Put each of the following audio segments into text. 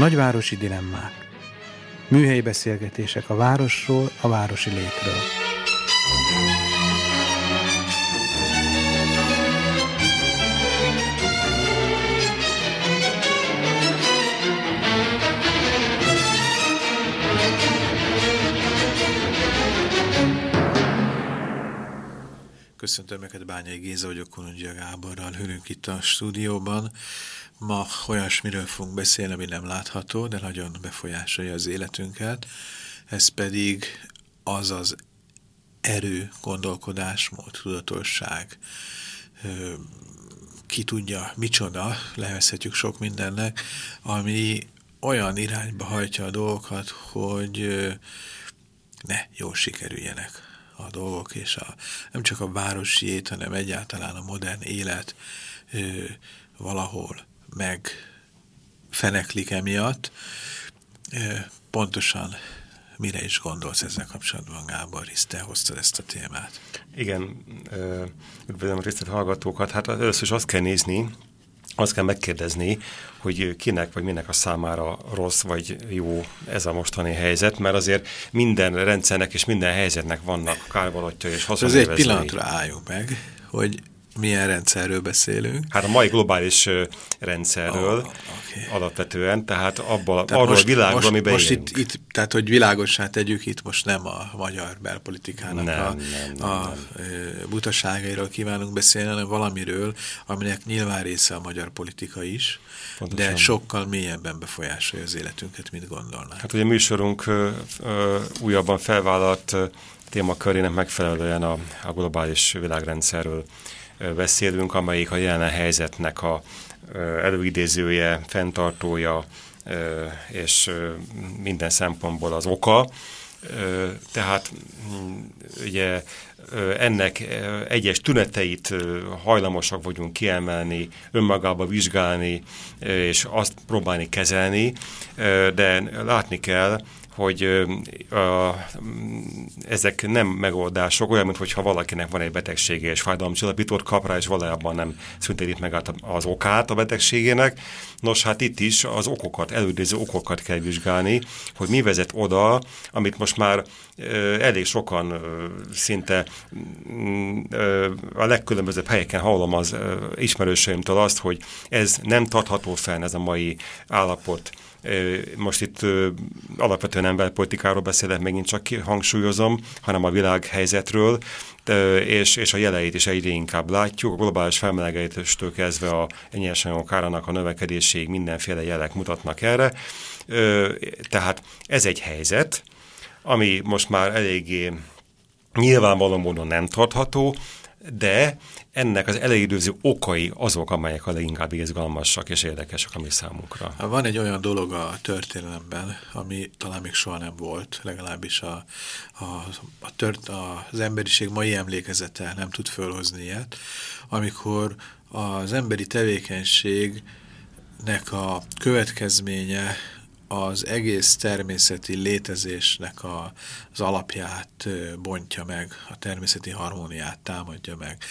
Nagyvárosi dilemmák. Műhelyi beszélgetések a városról, a városi létről. Köszöntöm Önöket, Bányai Géza vagyok, Kolondzsia Gáborral, hőnünk itt a stúdióban. Ma olyasmiről fogunk beszélni, ami nem látható, de nagyon befolyásolja az életünket. Ez pedig az az erő, gondolkodásmód, tudatosság, ki tudja, micsoda, levezhetjük sok mindennek, ami olyan irányba hajtja a dolgokat, hogy ne jól sikerüljenek a dolgok, és a, nem csak a városi hanem egyáltalán a modern élet valahol meg feneklik emiatt. Pontosan mire is gondolsz ezzel kapcsolatban, Gábor, hisz te hoztad ezt a témát. Igen, üdvözlöm részlet hallgatókat. Hát először is azt kell nézni, azt kell megkérdezni, hogy kinek vagy minek a számára rossz vagy jó ez a mostani helyzet, mert azért minden rendszernek és minden helyzetnek vannak kárvalotja és haszonélvezői. Ez egy pillanatra álljunk meg, hogy milyen rendszerről beszélünk? Hát a mai globális rendszerről oh, okay. alapvetően, tehát abban, tehát arról most, a világról, most, amiben most itt, itt, tehát, hogy világossá tegyük, itt most nem a magyar belpolitikának nem, a, nem, nem, a nem. butaságairól kívánunk beszélni, hanem valamiről, aminek nyilván része a magyar politika is, Pontosan. de sokkal mélyebben befolyásolja az életünket, mint gondolnánk. Hát ugye műsorunk ö, ö, újabban felvállalt témakörének megfelelően a, a globális világrendszerről beszélünk, amelyik a jelen helyzetnek a előidézője, fenntartója és minden szempontból az oka. Tehát mm, ugye ennek egyes tüneteit hajlamosak vagyunk kiemelni, önmagába vizsgálni, és azt próbálni kezelni, de látni kell, hogy a, ezek nem megoldások, olyan, mintha valakinek van egy betegsége és fájdalomcsillapítót kap rá, és valójában nem szüntetik meg az okát a betegségének. Nos, hát itt is az okokat, elődéző okokat kell vizsgálni, hogy mi vezet oda, amit most már elég sokan szinte a legkülönbözőbb helyeken hallom az ismerőseimtől azt, hogy ez nem tartható fenn, ez a mai állapot most itt alapvetően nem belpolitikáról beszélek, megint csak hangsúlyozom, hanem a világhelyzetről, és, és a jeleit is egyre inkább látjuk. A globális felmelegedéstől kezdve a nyersanyagok árának a növekedéséig mindenféle jelek mutatnak erre. Tehát ez egy helyzet, ami most már eléggé nyilvánvaló módon nem tartható, de ennek az elégidőző okai azok, amelyek a leginkább izgalmasak és érdekesek a mi számunkra. Van egy olyan dolog a történelemben, ami talán még soha nem volt, legalábbis a, a, a tört, az emberiség mai emlékezete nem tud fölhozni ilyet, amikor az emberi tevékenységnek a következménye az egész természeti létezésnek a, az alapját bontja meg, a természeti harmóniát támadja meg.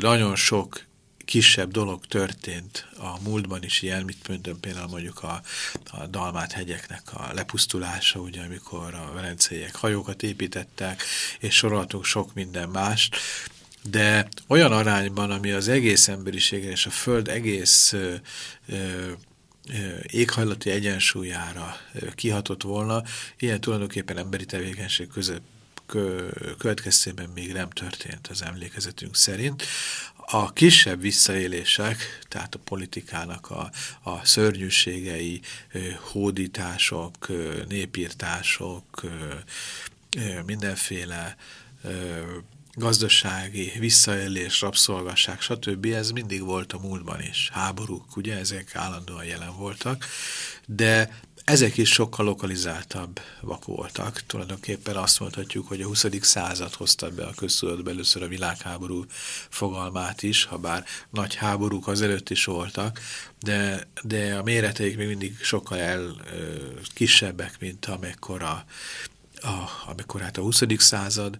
Nagyon sok kisebb dolog történt a múltban is ilyen, mondom, például mondjuk a, a Dalmát hegyeknek a lepusztulása, ugye, amikor a velenceiek hajókat építettek, és soroltunk sok minden mást, de olyan arányban, ami az egész emberiségre és a Föld egész ö, ö, éghajlati egyensúlyára kihatott volna, ilyen tulajdonképpen emberi tevékenység között következtében még nem történt az emlékezetünk szerint. A kisebb visszaélések, tehát a politikának a, a szörnyűségei, hódítások, népírtások, mindenféle gazdasági visszaélés, rabszolgasság, stb. ez mindig volt a múltban is. Háborúk, ugye, ezek állandóan jelen voltak, de ezek is sokkal lokalizáltabbak voltak. Tulajdonképpen azt mondhatjuk, hogy a 20. század hozta be a köztudatba először a világháború fogalmát is, ha bár nagy háborúk azelőtt is voltak, de, de a méreteik még mindig sokkal el, kisebbek, mint amekkora a, amikor hát a 20. század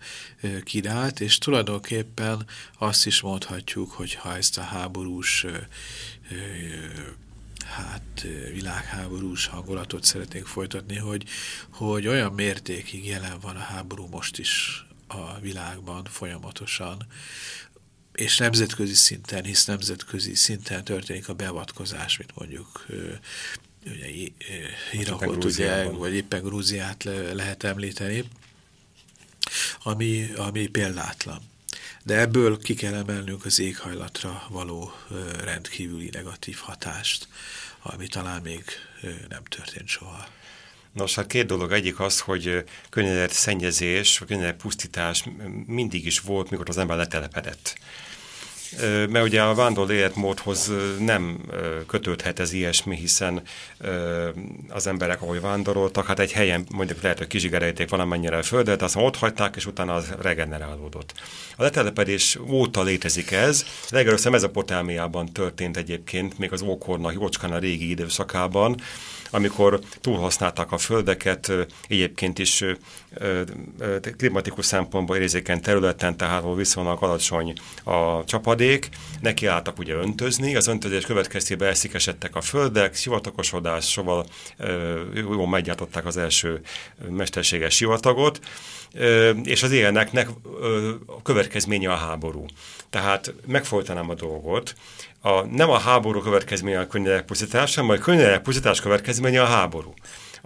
királt, és tulajdonképpen azt is mondhatjuk, hogy ha ezt a háborús hát világháborús hangulatot szeretnék folytatni, hogy, hogy olyan mértékig jelen van a háború most is a világban folyamatosan, és nemzetközi szinten, hisz nemzetközi szinten történik a beavatkozás, mint mondjuk ugye, Irakot, ugye, vagy éppen Grúziát le, lehet említeni, ami, ami példátlan. De ebből ki kell emelnünk az éghajlatra való rendkívüli negatív hatást, ami talán még nem történt soha. Nos, hát két dolog. Egyik az, hogy könnyedett szennyezés, vagy könnyedett pusztítás mindig is volt, mikor az ember letelepedett mert ugye a vándor életmódhoz nem kötődhet ez ilyesmi, hiszen az emberek, ahogy vándoroltak, hát egy helyen mondjuk lehet, hogy kizsigerejték valamennyire a földet, aztán ott hagyták, és utána az regenerálódott. A letelepedés óta létezik ez, legelőször Mezopotámiában történt egyébként, még az ókornak, jócskán a régi időszakában, amikor túlhasználták a földeket, egyébként is klimatikus szempontból érzékeny területen, tehát ahol viszonylag alacsony a csapadék, nekiálltak ugye öntözni, az öntözés következtében elszikesedtek a földek, sivatagosodás, szóval jól meggyártották az első mesterséges sivatagot, és az ilyeneknek a következménye a háború. Tehát megfolytanám a dolgot, a, nem a háború következménye a könnyedek pusztítása, hanem a könnyedek pusztítás következménye a háború.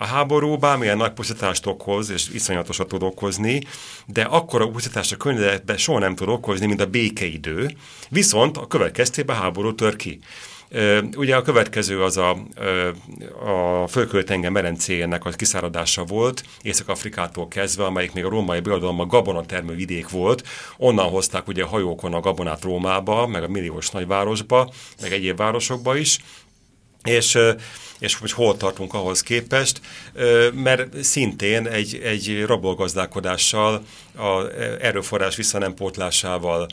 A háború bármilyen nagy pusztítást okoz, és iszonyatosat tud okozni, de akkora pusztítást a könnyedekben soha nem tud okozni, mint a békeidő, viszont a következtében háború tör ki. Ugye a következő az a, a földközi-tenger merencéjének a kiszáradása volt, Észak-Afrikától kezdve, amelyik még a római birodalom a gabonatermő vidék volt. Onnan hozták ugye hajókon a gabonát Rómába, meg a milliós nagyvárosba, meg egyéb városokba is. És és hogy hol tartunk ahhoz képest, mert szintén egy, egy rabolgazdálkodással, a erőforrás visszanempótlásával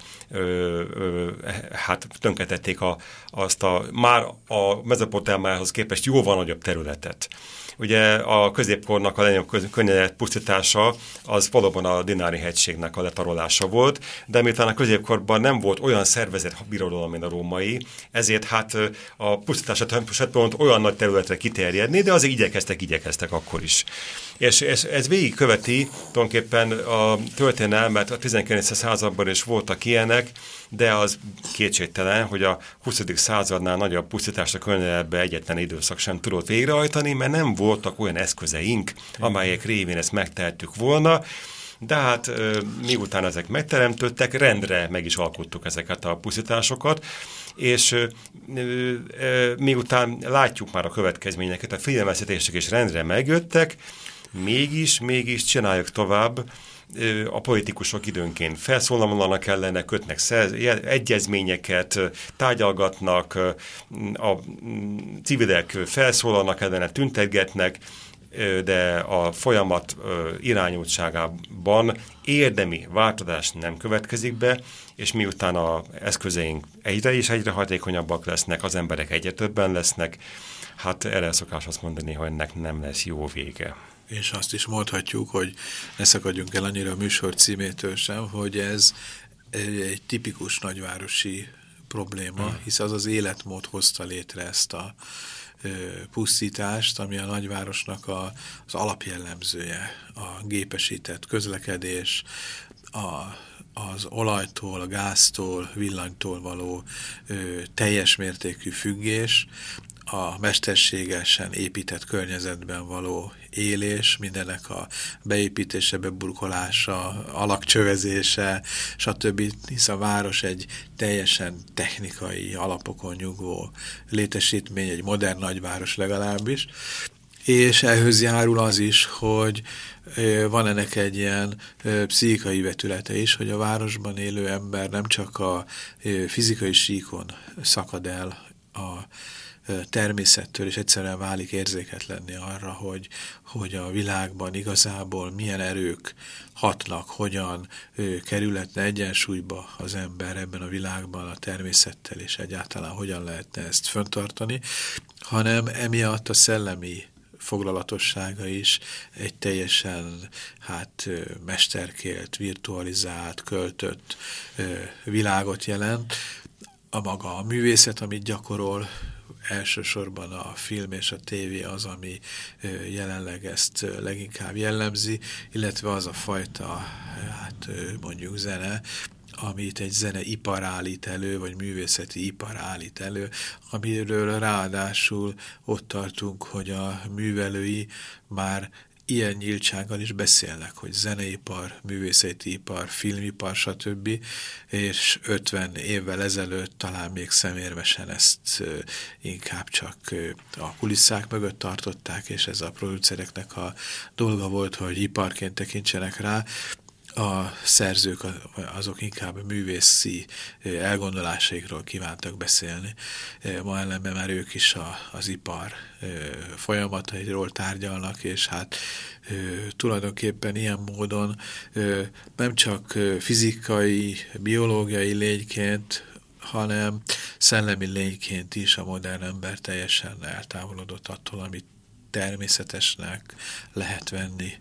hát tönketették a, azt a már a mezopotámához képest jóval nagyobb területet. Ugye a középkornak a legnagyobb könnyedett pusztítása az valóban a Dinári hegységnek a letarolása volt, de miután a középkorban nem volt olyan szervezett birodalom, mint a római, ezért hát a pusztítása pont olyan nagy területre kiterjedni, de azért igyekeztek, igyekeztek akkor is. És ez, ez végigköveti tulajdonképpen a történelmet, a 19. században is voltak ilyenek, de az kétségtelen, hogy a 20. századnál nagyobb pusztításra könnyebbe egyetlen időszak sem tudott végrehajtani, mert nem voltak olyan eszközeink, amelyek révén ezt megtehettük volna, de hát miután ezek megteremtődtek, rendre meg is alkottuk ezeket a pusztításokat, és miután látjuk már a következményeket, a figyelmeztetések is rendre megjöttek, mégis, mégis csináljuk tovább, a politikusok időnként felszólalnak ellene, kötnek egyezményeket, tárgyalgatnak, a civilek felszólalnak ellene, tüntetgetnek, de a folyamat irányultságában érdemi változás nem következik be, és miután a eszközeink egyre és egyre hatékonyabbak lesznek, az emberek egyre többen lesznek, hát erre szokás azt mondani, hogy ennek nem lesz jó vége és azt is mondhatjuk, hogy ne szakadjunk el annyira a műsor címétől sem, hogy ez egy, egy tipikus nagyvárosi probléma, hmm. hisz az az életmód hozta létre ezt a ö, pusztítást, ami a nagyvárosnak a, az alapjellemzője, a gépesített közlekedés, a, az olajtól, a gáztól, villanytól való ö, teljes mértékű függés, a mesterségesen épített környezetben való élés, mindenek a beépítése, beburkolása, alakcsövezése, stb. Hisz a város egy teljesen technikai alapokon nyugvó létesítmény, egy modern nagyváros legalábbis, és ehhez járul az is, hogy van ennek egy ilyen pszichikai vetülete is, hogy a városban élő ember nem csak a fizikai síkon szakad el a természettől, és egyszerűen válik érzéketlenni arra, hogy, hogy a világban igazából milyen erők hatnak, hogyan kerületne egyensúlyba az ember ebben a világban a természettel, és egyáltalán hogyan lehetne ezt föntartani, hanem emiatt a szellemi foglalatossága is egy teljesen hát mesterkélt, virtualizált, költött világot jelent. A maga a művészet, amit gyakorol, elsősorban a film és a tévé az, ami jelenleg ezt leginkább jellemzi, illetve az a fajta, hát mondjuk zene, amit egy zeneipar állít elő, vagy művészeti ipar állít elő, amiről ráadásul ott tartunk, hogy a művelői már ilyen nyíltsággal is beszélnek, hogy zeneipar, művészeti ipar, filmipar, stb. És 50 évvel ezelőtt talán még szemérmesen ezt inkább csak a kulisszák mögött tartották, és ez a producereknek a dolga volt, hogy iparként tekintsenek rá, a szerzők azok inkább művészi elgondolásaikról kívántak beszélni. Ma ellenben már ők is a, az ipar folyamatairól tárgyalnak, és hát tulajdonképpen ilyen módon nem csak fizikai, biológiai lényként, hanem szellemi lényként is a modern ember teljesen eltávolodott attól, amit természetesnek lehet venni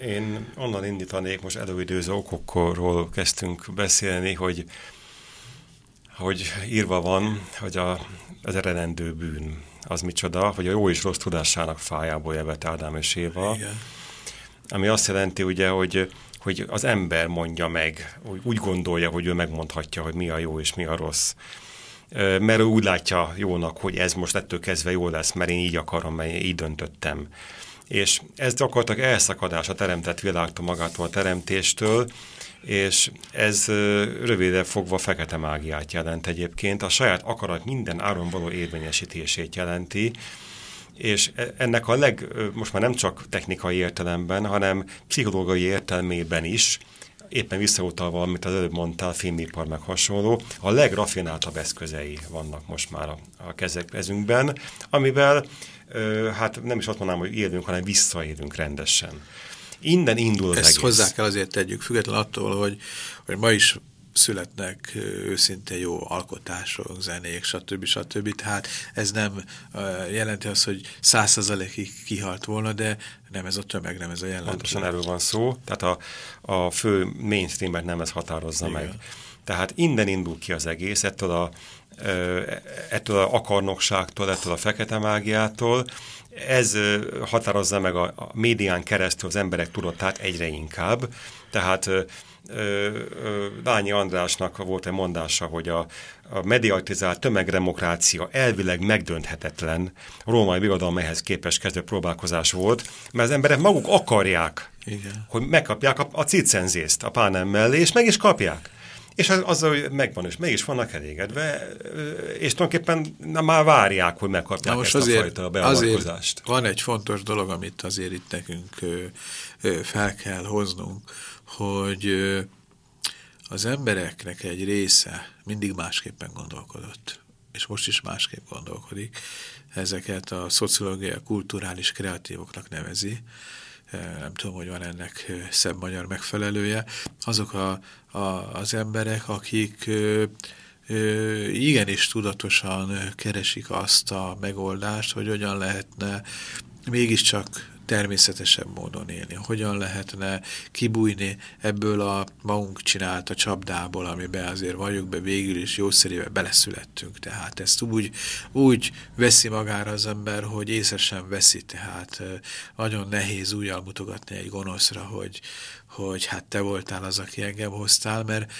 én onnan indítanék, most előidőző okokról kezdtünk beszélni, hogy, hogy írva van, hogy a, az eredendő bűn az micsoda, hogy a jó és rossz tudásának fájából jövet Ádám és Éva. Igen. Ami azt jelenti ugye, hogy, hogy az ember mondja meg, úgy gondolja, hogy ő megmondhatja, hogy mi a jó és mi a rossz. Mert ő úgy látja jónak, hogy ez most ettől kezdve jó lesz, mert én így akarom, mert én így döntöttem és ez gyakorlatilag a teremtett világtól, magától a teremtéstől, és ez röviden fogva fekete mágiát jelent egyébként, a saját akarat minden áron való érvényesítését jelenti, és e, ennek a leg, most már nem csak technikai értelemben, hanem pszichológiai értelmében is, éppen visszautalva, amit az előbb mondtál, filmipar meg hasonló, a legrafináltabb eszközei vannak most már a, a kezünkben, amivel hát nem is azt mondanám, hogy élünk, hanem visszaélünk rendesen. Innen indul az Ezt egész. hozzá kell azért tegyük, független attól, hogy, hogy ma is születnek őszinte jó alkotások, zenék, stb. stb. Tehát ez nem jelenti azt, hogy százszerzalékig kihalt volna, de nem ez a tömeg, nem ez a jelentő. Pontosan erről van szó, tehát a, a fő mainstreamet nem ez határozza Igen. meg. Tehát innen indul ki az egész, ettől a ettől a akarnokságtól, ettől a fekete mágiától. Ez határozza meg a, a médián keresztül az emberek tudatát egyre inkább. Tehát Lányi Andrásnak volt egy mondása, hogy a, a mediatizált tömegdemokrácia elvileg megdönthetetlen római birodalom ehhez képes kezdő próbálkozás volt, mert az emberek maguk akarják, Igen. hogy megkapják a, a cicenzészt a pánem mellé, és meg is kapják. És az, az hogy megvan, és mégis vannak elégedve, és tulajdonképpen na, már várják, hogy megkapják most ezt azért, a fajta beavatkozást. Van egy fontos dolog, amit azért itt nekünk fel kell hoznunk, hogy az embereknek egy része mindig másképpen gondolkodott, és most is másképp gondolkodik. Ezeket a szociológia kulturális kreatívoknak nevezi, nem tudom, hogy van ennek szebb magyar megfelelője, azok a, a, az emberek, akik igenis tudatosan keresik azt a megoldást, hogy hogyan lehetne mégiscsak természetesebb módon élni. Hogyan lehetne kibújni ebből a magunk csinált a csapdából, amiben azért vagyunk be végül is jószerével beleszülettünk. Tehát ezt úgy, úgy veszi magára az ember, hogy észre sem veszi. Tehát nagyon nehéz újjal mutogatni egy gonoszra, hogy, hogy hát te voltál az, aki engem hoztál, mert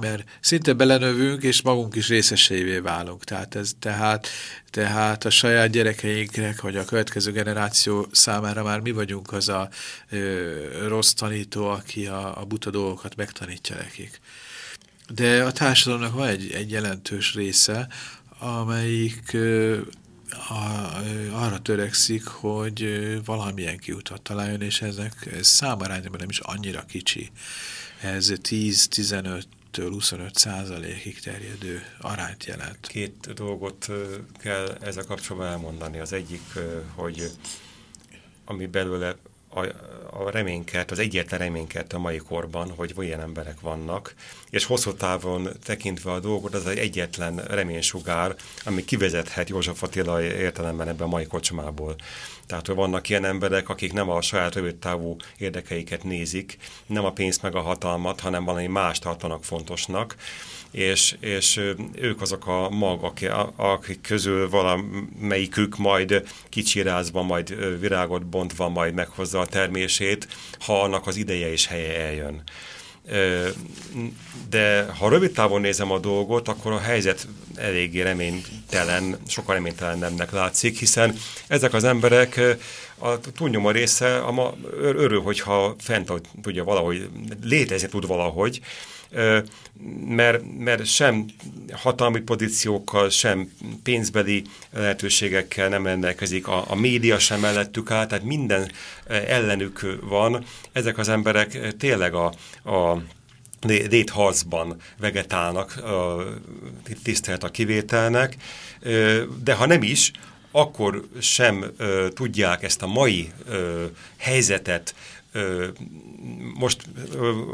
mert szinte belenövünk, és magunk is részeseivé válunk. Tehát, ez, tehát, tehát a saját gyerekeinknek, vagy a következő generáció számára már mi vagyunk az a ö, rossz tanító, aki a, a buta dolgokat megtanítja nekik. De a társadalomnak van egy, egy jelentős része, amelyik ö, a, arra törekszik, hogy valamilyen kiutat találjon, és ezek ez számarányban nem is annyira kicsi. Ez 10-15 25 százalékig terjedő arányt jelent. Két dolgot kell ezzel kapcsolatban elmondani. Az egyik, hogy ami belőle a, a reménykert, az egyetlen reménykert a mai korban, hogy olyan emberek vannak, és hosszú távon tekintve a dolgot, az egy egyetlen reménysugár, ami kivezethet József Attila értelemben ebben a mai kocsmából. Tehát, hogy vannak ilyen emberek, akik nem a saját rövidtávú érdekeiket nézik, nem a pénzt meg a hatalmat, hanem valami mást tartanak fontosnak, és, és ők azok a magak, akik közül valamelyikük majd kicsirázva, majd virágot bontva, majd meghozza a termését, ha annak az ideje és helye eljön. De ha rövid távon nézem a dolgot, akkor a helyzet eléggé reménytelen, sokkal reménytelennebbnek látszik, hiszen ezek az emberek a túlnyomó része a ma örül, hogyha fent tudja valahogy, létezni tud valahogy, mert, mert sem hatalmi pozíciókkal, sem pénzbeli lehetőségekkel nem rendelkezik, a, a média sem mellettük áll, tehát minden ellenük van. Ezek az emberek tényleg a, a létharcban vegetálnak, tisztelt a kivételnek, de ha nem is, akkor sem tudják ezt a mai helyzetet most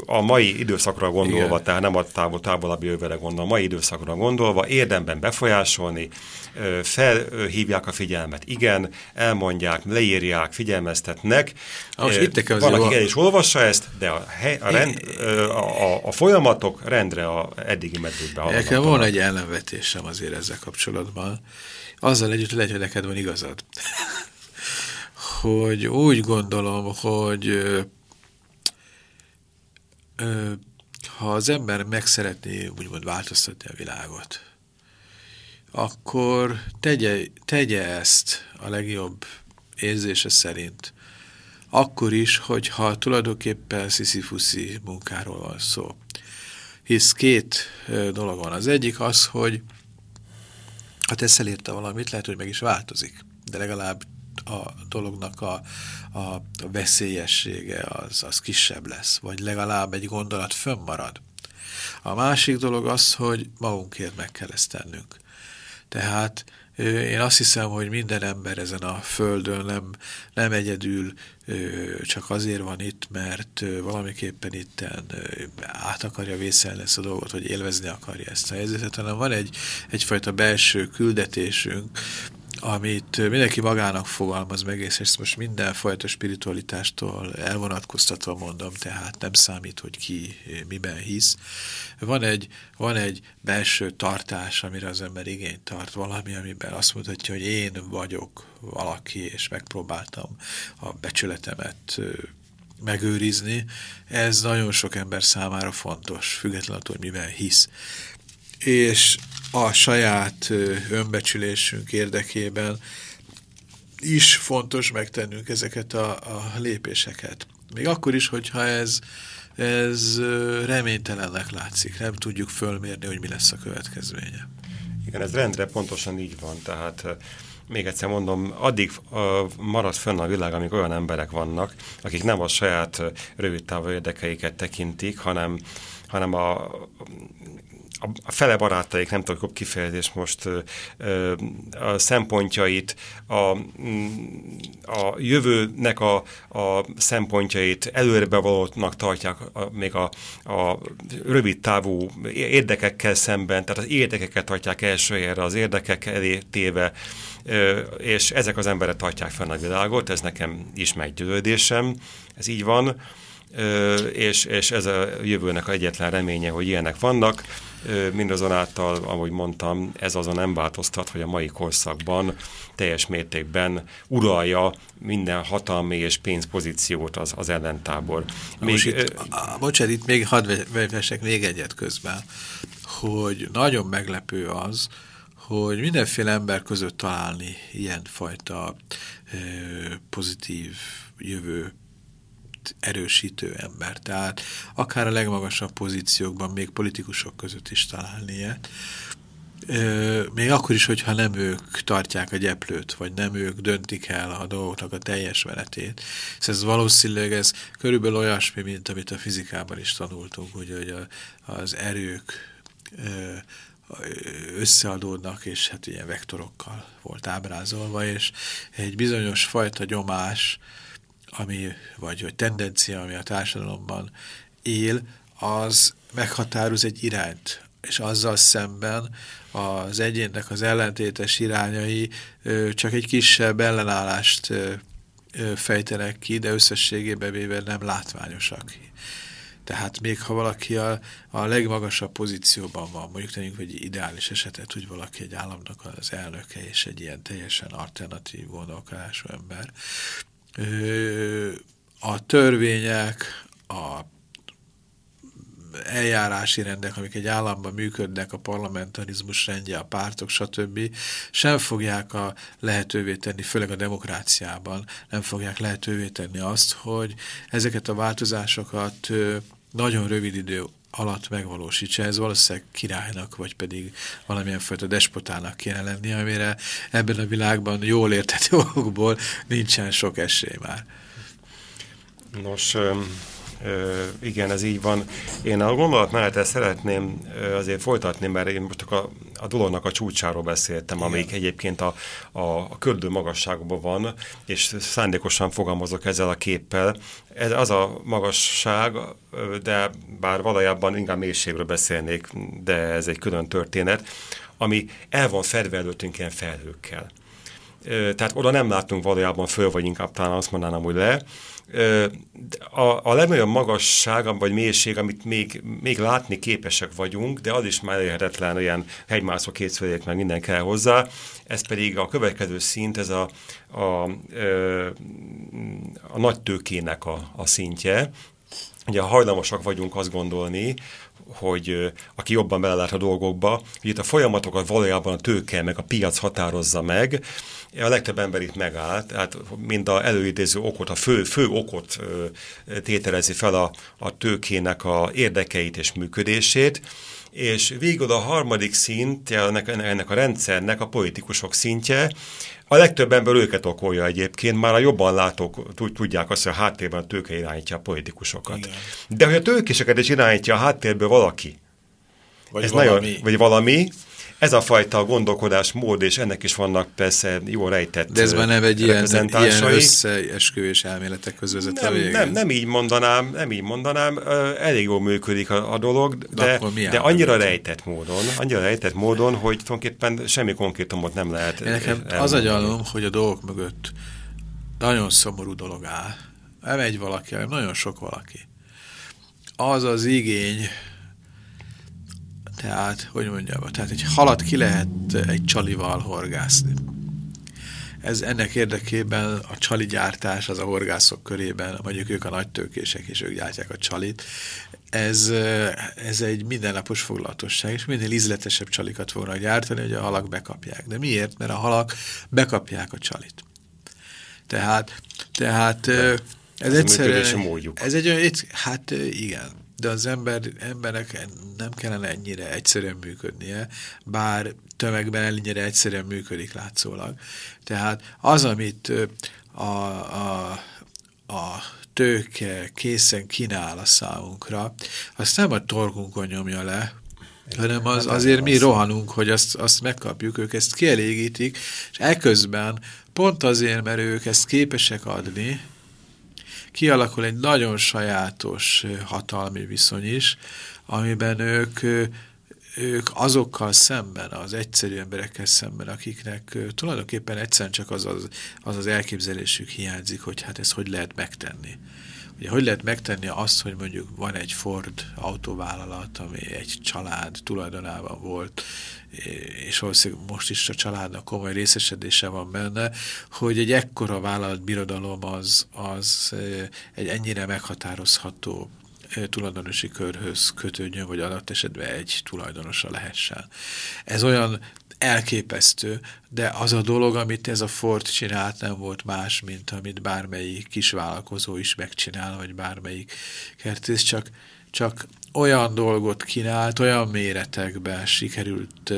a mai időszakra gondolva, Igen. tehát nem a távol, távolabbi jövőre gondolva, a mai időszakra gondolva, érdemben befolyásolni, felhívják a figyelmet, igen, elmondják, leírják, figyelmeztetnek. Most itt Van, aki el is olvassa ezt, de a, hely, a, rend, a, a folyamatok rendre a eddigi medvébe Nekem van egy ellenvetésem azért ezzel kapcsolatban. Azzal együtt lehet, hogy neked van igazad hogy úgy gondolom, hogy ö, ö, ha az ember meg szeretné úgymond változtatni a világot, akkor tegye, tegye ezt a legjobb érzése szerint, akkor is, hogyha tulajdonképpen sziszifuszi munkáról van szó. Hisz két dolog van. Az egyik az, hogy ha tesz elérte valamit, lehet, hogy meg is változik, de legalább a dolognak a, a veszélyessége az, az kisebb lesz, vagy legalább egy gondolat fönnmarad. A másik dolog az, hogy magunkért meg kell ezt tennünk. Tehát én azt hiszem, hogy minden ember ezen a földön nem, nem egyedül csak azért van itt, mert valamiképpen itten át akarja vészelni ezt a dolgot, hogy élvezni akarja ezt a helyzetet, hanem van egy, egyfajta belső küldetésünk, amit mindenki magának fogalmaz meg, és ezt most mindenfajta spiritualitástól elvonatkoztatva mondom, tehát nem számít, hogy ki miben hisz. Van egy, van egy belső tartás, amire az ember igényt tart, valami, amiben azt mutatja, hogy én vagyok valaki, és megpróbáltam a becsületemet megőrizni. Ez nagyon sok ember számára fontos, függetlenül attól, hogy miben hisz. És a saját önbecsülésünk érdekében is fontos megtennünk ezeket a, a lépéseket. Még akkor is, hogyha ez, ez reménytelennek látszik, nem tudjuk fölmérni, hogy mi lesz a következménye. Igen, ez rendre pontosan így van, tehát még egyszer mondom, addig marad fönn a világ, amíg olyan emberek vannak, akik nem a saját rövid távú érdekeiket tekintik, hanem, hanem a, a fele barátaik, nem tudok kifejezés most a szempontjait, a, a jövőnek a, a szempontjait előrebevalótnak tartják a, még a, a rövid távú érdekekkel szemben, tehát az érdekeket tartják első helyre, az érdekek elé téve, és ezek az emberek tartják fel a világot, ez nekem is meggyőződésem, ez így van, és, és ez a jövőnek a egyetlen reménye, hogy ilyenek vannak. Mindazonáltal, ahogy mondtam, ez azon nem változtat, hogy a mai korszakban teljes mértékben uralja minden hatalmi és pénzpozíciót az, az ellentábor. Még, Most itt, a, bocsánat, itt még hadd vesek még egyet közben, hogy nagyon meglepő az, hogy mindenféle ember között találni ilyenfajta ö, pozitív jövő erősítő ember. Tehát akár a legmagasabb pozíciókban, még politikusok között is találni ilyet. még akkor is, hogyha nem ők tartják a gyeplőt, vagy nem ők döntik el a dolgoknak a teljes menetét. Szóval ez valószínűleg ez körülbelül olyasmi, mint amit a fizikában is tanultunk, hogy az erők összeadódnak, és hát ilyen vektorokkal volt ábrázolva, és egy bizonyos fajta nyomás, ami, vagy, vagy tendencia, ami a társadalomban él, az meghatároz egy irányt, és azzal szemben az egyénnek az ellentétes irányai csak egy kisebb ellenállást fejtenek ki, de összességében véve nem látványosak. Tehát még ha valaki a, a legmagasabb pozícióban van, mondjuk tegyünk egy ideális esetet, hogy valaki egy államnak az elnöke és egy ilyen teljesen alternatív gondolkodású ember, a törvények, a eljárási rendek, amik egy államban működnek, a parlamentarizmus rendje, a pártok, stb. sem fogják a lehetővé tenni, főleg a demokráciában, nem fogják lehetővé tenni azt, hogy ezeket a változásokat nagyon rövid idő alatt megvalósítsa. Ez valószínűleg királynak, vagy pedig valamilyen fajta despotának kéne lenni, amire ebben a világban jól értett okokból nincsen sok esély már. Nos, igen, ez így van. Én a gondolat mellett ezt szeretném azért folytatni, mert én most a, a dolognak a csúcsáról beszéltem, igen. amelyik egyébként a, a, a kördő magasságban van, és szándékosan fogalmazok ezzel a képpel. Ez az a magasság, de bár valójában inkább mélységről beszélnék, de ez egy külön történet, ami el van fedve előttünk ilyen felhőkkel. Tehát oda nem látunk valójában föl, vagy inkább talán azt mondanám, hogy le, a, a legnagyobb magasság, vagy mélység, amit még, még látni képesek vagyunk, de az is már elérhetetlen, olyan hegymászó kétszölék, meg minden kell hozzá, ez pedig a következő szint, ez a, a, a, a nagy tőkének a, a szintje. Ugye hajlamosak vagyunk azt gondolni, hogy aki jobban belelát a dolgokba, hogy itt a folyamatokat valójában a tőke meg a piac határozza meg, a legtöbb ember itt megállt, tehát mind a előidéző okot, a fő, fő okot tételezi fel a, a tőkének a érdekeit és működését, és végül a harmadik szint ennek, ennek a rendszernek a politikusok szintje, a legtöbb ember őket okolja egyébként, már a jobban látók tudják azt, hogy a háttérben a tőke irányítja a politikusokat. Igen. De hogy a tőkéseket is irányítja a háttérből valaki, vagy ez valami. Nagyon, vagy valami, ez a fajta gondolkodásmód, és ennek is vannak persze jó rejtett De ez már nem egy ilyen, ilyen összeesküvés elméletek között nem. Nem, nem így mondanám, nem így mondanám, elég jól működik a, a dolog, de, de, de annyira rejtett módon, annyira rejtett módon, hogy tulajdonképpen semmi konkrétumot nem lehet Én Nekem az a gyanúm, hogy a dolgok mögött nagyon szomorú dolog áll. Nem egy valaki, hanem nagyon sok valaki. Az az igény, tehát, hogy mondjam, tehát egy halat ki lehet egy csalival horgászni. Ez ennek érdekében a csali gyártás az a horgászok körében, mondjuk ők a nagy tőkések, és ők gyártják a csalit. Ez, ez egy mindennapos foglalatosság, és minél ízletesebb csalikat fognak gyártani, hogy a halak bekapják. De miért? Mert a halak bekapják a csalit. Tehát, tehát ez, ez egyszerűen... Ez egy hát igen, de az ember, embernek nem kellene ennyire egyszerűen működnie, bár tömegben ennyire egyszerűen működik látszólag. Tehát az, amit a, a, a tőke készen kínál a számunkra, azt nem a torkunkon nyomja le, hanem az, azért mi rohanunk, hogy azt, azt megkapjuk, ők ezt kielégítik, és eközben pont azért, mert ők ezt képesek adni, kialakul egy nagyon sajátos hatalmi viszony is, amiben ők, ők azokkal szemben, az egyszerű emberekkel szemben, akiknek tulajdonképpen egyszerűen csak az az, az az elképzelésük hiányzik, hogy hát ezt hogy lehet megtenni. Hogy lehet megtenni azt, hogy mondjuk van egy Ford autóvállalat, ami egy család tulajdonában volt, és valószínűleg most is a családnak komoly részesedése van benne, hogy egy ekkora vállalatbirodalom az, az egy ennyire meghatározható tulajdonosi körhöz kötődjön, vagy adott esetben egy tulajdonosa lehessen. Ez olyan, elképesztő, de az a dolog, amit ez a Ford csinált, nem volt más, mint amit bármelyik kisvállalkozó is megcsinál, vagy bármelyik kertész, csak, csak olyan dolgot kínált, olyan méretekben sikerült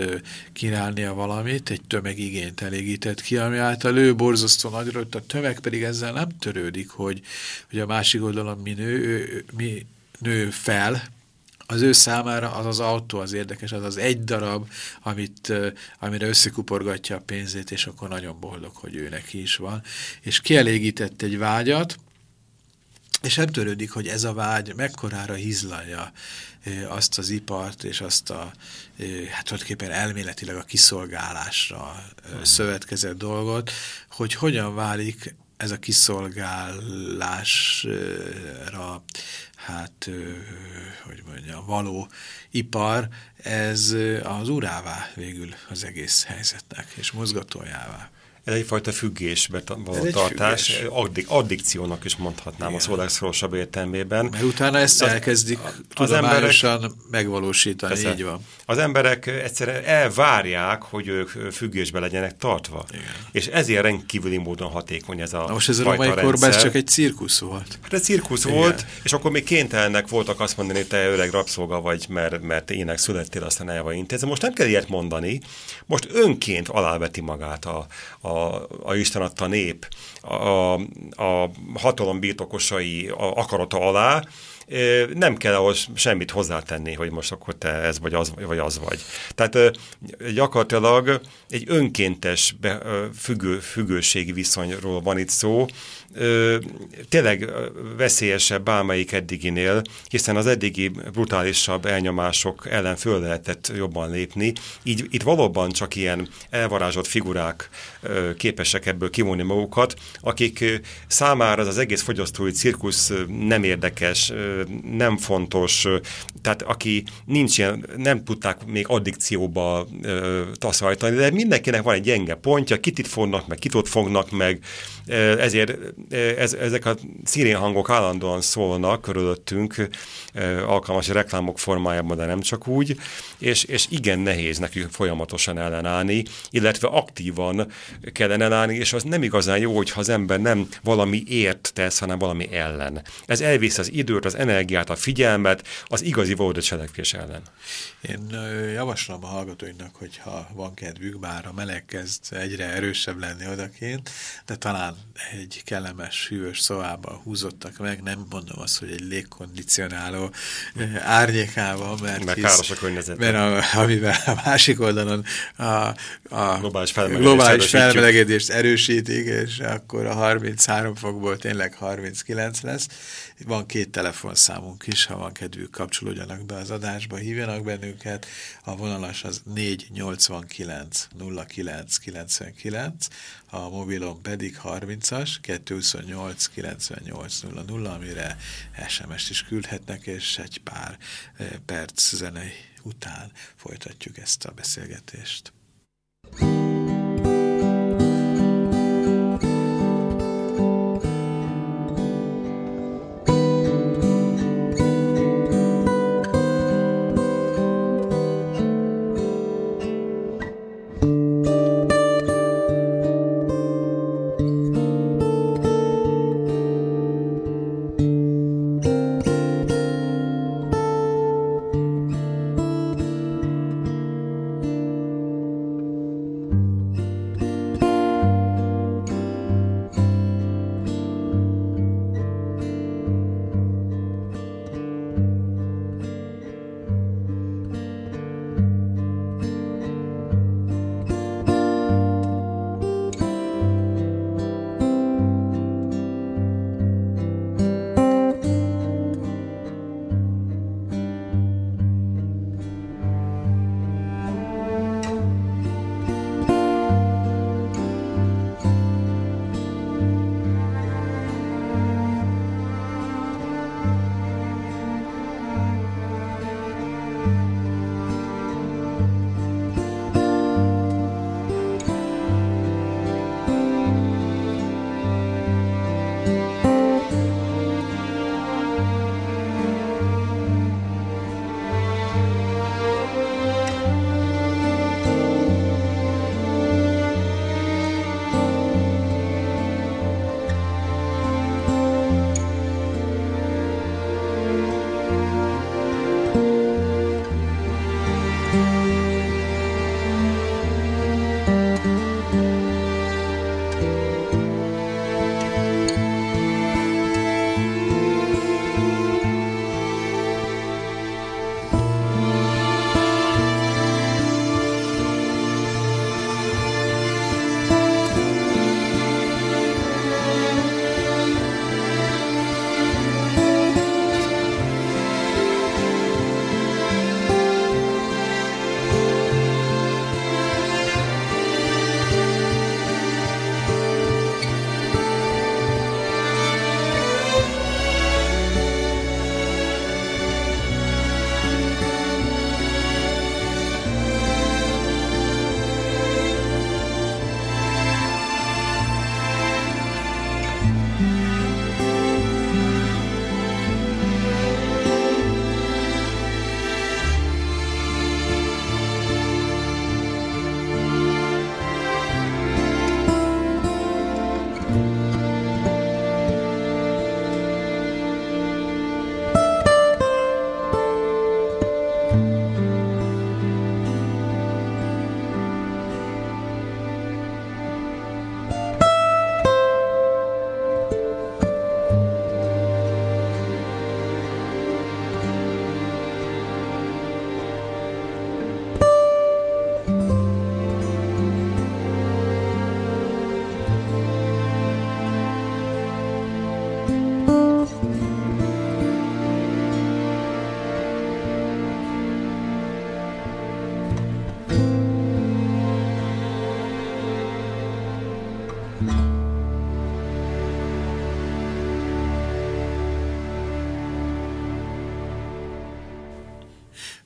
kínálnia valamit, egy tömeg igényt elégített ki, ami által ő borzasztó nagyra, a tömeg pedig ezzel nem törődik, hogy, hogy a másik oldalon mi nő, mi nő fel, az ő számára az az autó az érdekes, az az egy darab, amit, amire összekuporgatja a pénzét, és akkor nagyon boldog, hogy ő neki is van. És kielégített egy vágyat, és nem törődik, hogy ez a vágy mekkorára hizlalja azt az ipart, és azt a, hát tulajdonképpen elméletileg a kiszolgálásra szövetkezett dolgot, hogy hogyan válik ez a kiszolgálásra hát, hogy mondja, való ipar, ez az urává végül az egész helyzetnek, és mozgatójává. Ez egyfajta függésbe való tartás, függés. addik, addikciónak is mondhatnám Igen. a szó legszorosabb értelmében. Mert utána ezt az, elkezdik az emberek, megvalósítani, persze, így van. Az emberek egyszerűen elvárják, hogy ők függésbe legyenek tartva. Igen. És ezért rendkívüli módon hatékony ez a Na most ez a romai korban ez csak egy cirkusz volt. Hát egy cirkusz Igen. volt, és akkor még kénytelenek voltak azt mondani, hogy te öreg rabszolga vagy, mert, mert ének születtél, aztán el vagy intézve. Most nem kell ilyet mondani, most önként aláveti magát a, a a, Isten adta nép a, a hatalom birtokosai akarata alá, nem kell ahhoz semmit hozzátenni, hogy most akkor te ez vagy az vagy. Az vagy. Tehát gyakorlatilag egy önkéntes függő, függőségi viszonyról van itt szó, tényleg veszélyesebb bármelyik eddiginél, hiszen az eddigi brutálisabb elnyomások ellen föl lehetett jobban lépni. Így itt valóban csak ilyen elvarázsolt figurák képesek ebből kimondni magukat, akik számára az, az egész fogyasztói cirkusz nem érdekes, nem fontos, tehát aki nincs ilyen, nem tudták még addikcióba taszajtani, de mindenkinek van egy gyenge pontja, kit itt fognak meg, kit ott fognak meg, ezért ez, ezek a szirén hangok állandóan szólnak körülöttünk, alkalmas reklámok formájában, de nem csak úgy, és, és igen nehéz nekünk folyamatosan ellenállni, illetve aktívan kellene ellenállni, és az nem igazán jó, hogyha az ember nem valami ért tesz, hanem valami ellen. Ez elvisz az időt, az energiát, a figyelmet, az igazi volt cselekvés ellen. Én javaslom a hallgatóinknak, hogyha van kedvük, bár a meleg kezd egyre erősebb lenni odakint, de talán egy kellemes, hűvös szobában húzottak meg, nem mondom azt, hogy egy légkondicionáló árnyékával, mert, mert káros a környezet. Mert a, amivel a másik oldalon a, a globális felmelegedést, felmelegedést erősítik, és akkor a 33 fokból tényleg 39 lesz. Van két telefonszámunk is, ha van kedvük, kapcsolódjanak be az adásba, hívjanak bennünket. A vonalas az 489 09 99, a mobilon pedig 30-as 228 98 00, amire SMS-t is küldhetnek, és egy pár eh, perc zenei után folytatjuk ezt a beszélgetést.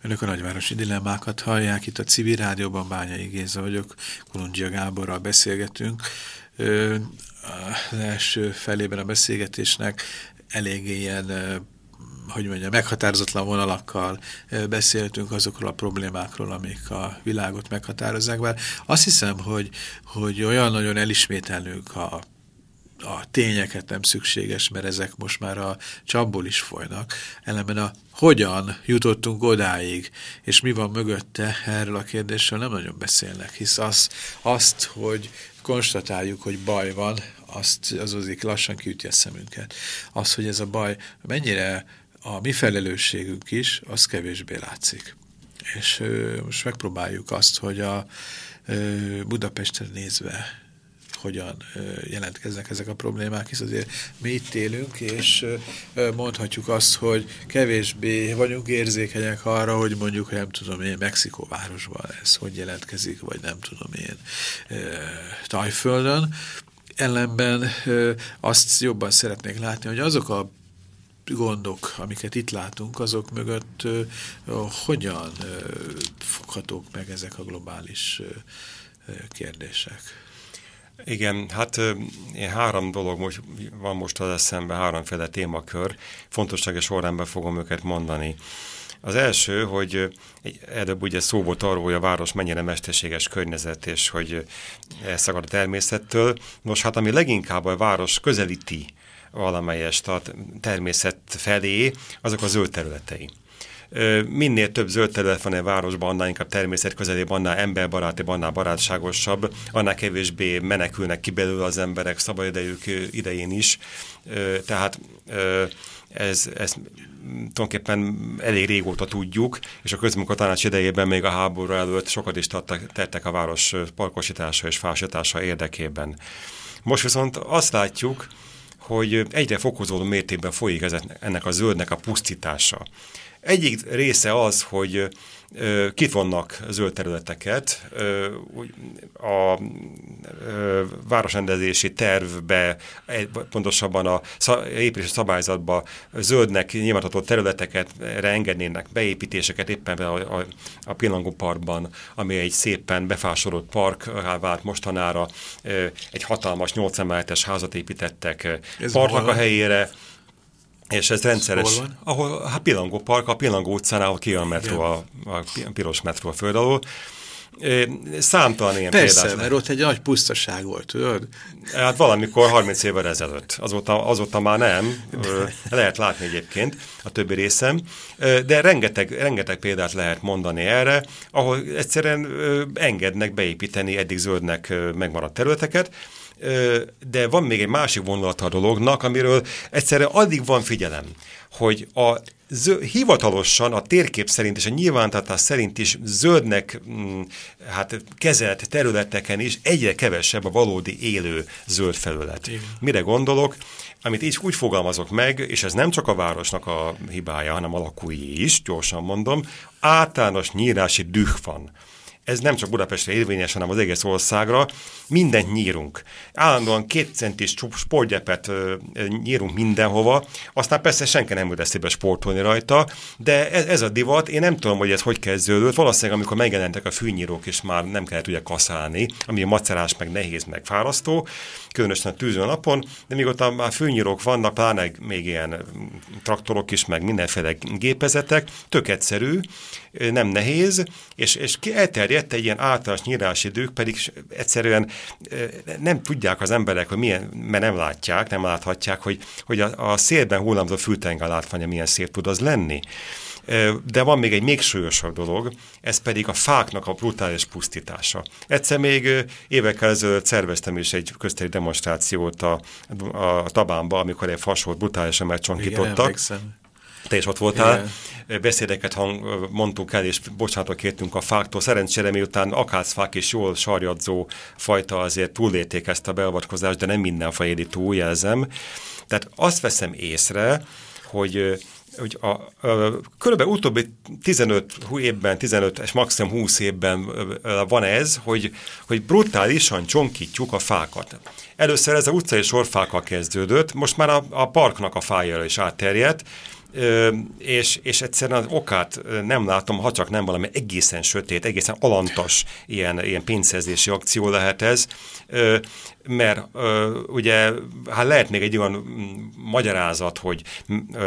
Önök a nagyvárosi dilemmákat hallják, itt a civil rádióban Bányai Géza vagyok, Kolundzsia Gáborral beszélgetünk. Az első felében a beszélgetésnek eléggé ilyen hogy mondja, meghatározatlan vonalakkal beszéltünk azokról a problémákról, amik a világot meghatározzák, mert azt hiszem, hogy, hogy olyan nagyon elismételnünk a a tényeket nem szükséges, mert ezek most már a csapból is folynak. Ellenben a hogyan jutottunk odáig, és mi van mögötte, erről a kérdésről nem nagyon beszélnek, hisz az, azt, hogy konstatáljuk, hogy baj van, azt az azik lassan kiüti a szemünket. Az, hogy ez a baj mennyire a mi felelősségünk is, az kevésbé látszik. És ö, most megpróbáljuk azt, hogy a ö, Budapestre nézve hogyan jelentkeznek ezek a problémák, hisz azért mi itt élünk, és mondhatjuk azt, hogy kevésbé vagyunk érzékenyek arra, hogy mondjuk, nem tudom én, Mexikóvárosban ez hogy jelentkezik, vagy nem tudom én, Tajföldön. Ellenben azt jobban szeretnék látni, hogy azok a gondok, amiket itt látunk, azok mögött hogyan foghatók meg ezek a globális kérdések? Igen, hát három dolog most, van most az eszembe, háromféle témakör. Fontossági sorrendben fogom őket mondani. Az első, hogy előbb ugye szó volt arról, hogy a város mennyire mesterséges környezet, és hogy elszakad a természettől. Nos, hát ami leginkább a város közelíti valamelyest a természet felé, azok a zöld területei minél több zöld terület van egy városban, annál inkább természet közelében, annál emberbarátabb, annál barátságosabb, annál kevésbé menekülnek ki belőle az emberek szabadidejük idején is. Tehát ez, ez tulajdonképpen elég régóta tudjuk, és a közmunkatanács idejében még a háború előtt sokat is tettek a város parkosítása és fásítása érdekében. Most viszont azt látjuk, hogy egyre fokozódó mértékben folyik ennek a zöldnek a pusztítása. Egyik része az, hogy kit vannak zöld területeket, a városrendezési tervbe, pontosabban a építési szabályzatba zöldnek nyilvántartott területeket engednének beépítéseket, éppen a, a, a Pillangó Parkban, ami egy szépen befásorolt park vált mostanára, egy hatalmas 8 emeletes házat építettek Ez parknak a helyére, és ez rendszeres, Hol van? ahol hát Pilangó Park, a Pilangó utcán, ahol ki a metró, a, a piros metró a föld alól. Számtalan ilyen Persze, példát mert ott egy nagy pusztaság volt, tudod? Hát valamikor 30 évvel ezelőtt. Azóta, azóta már nem. Lehet látni egyébként a többi részem. De rengeteg, rengeteg példát lehet mondani erre, ahol egyszerűen engednek beépíteni eddig zöldnek megmaradt területeket, de van még egy másik vonulata a dolognak, amiről egyszerre addig van figyelem, hogy a zöld, hivatalosan a térkép szerint és a nyilvántartás szerint is zöldnek mm, hát kezelt területeken is egyre kevesebb a valódi élő zöld felület. Igen. Mire gondolok? Amit így úgy fogalmazok meg, és ez nem csak a városnak a hibája, hanem a lakói is, gyorsan mondom, általános nyírási düh van ez nem csak Budapestre érvényes, hanem az egész országra, mindent nyírunk. Állandóan két centis sportgyepet nyírunk mindenhova, aztán persze senki nem jut eszébe sportolni rajta, de ez, ez a divat, én nem tudom, hogy ez hogy kezdődött, valószínűleg amikor megjelentek a fűnyírók, és már nem kellett ugye kaszálni, ami macerás, meg nehéz, meg fárasztó, különösen a tűző napon, de ott már fűnyírók vannak, pláne még ilyen traktorok is, meg mindenféle gépezetek, tök egyszerű, nem nehéz, és, és elterjedt egy ilyen általános nyírási idők, pedig egyszerűen nem tudják az emberek, hogy milyen, mert nem látják, nem láthatják, hogy, hogy a, a szélben hullámzó fültenger látványa milyen szép tud az lenni. De van még egy még súlyosabb dolog, ez pedig a fáknak a brutális pusztítása. Egyszer még évekkel ezelőtt szerveztem is egy közteri demonstrációt a, a Tabánba, amikor egy fasort brutálisan megcsonkítottak. Igen, te is ott voltál, Igen. beszédeket hang, mondtunk el, és bocsánatot kértünk a fáktól. Szerencsére miután akácfák és jól sarjadzó fajta azért túlélték ezt a beavatkozást, de nem minden faj éli túl, jelzem. Tehát azt veszem észre, hogy hogy a, a, körülbelül utóbbi 15 évben, 15 és maximum 20 évben van ez, hogy, hogy brutálisan csonkítjuk a fákat. Először ez a utcai sorfákkal kezdődött, most már a, a parknak a fájára is átterjedt, és, és egyszerűen az okát nem látom, ha csak nem valami egészen sötét, egészen alantas ilyen, ilyen pénzszerzési akció lehet ez, mert ugye hát lehet még egy olyan magyarázat, hogy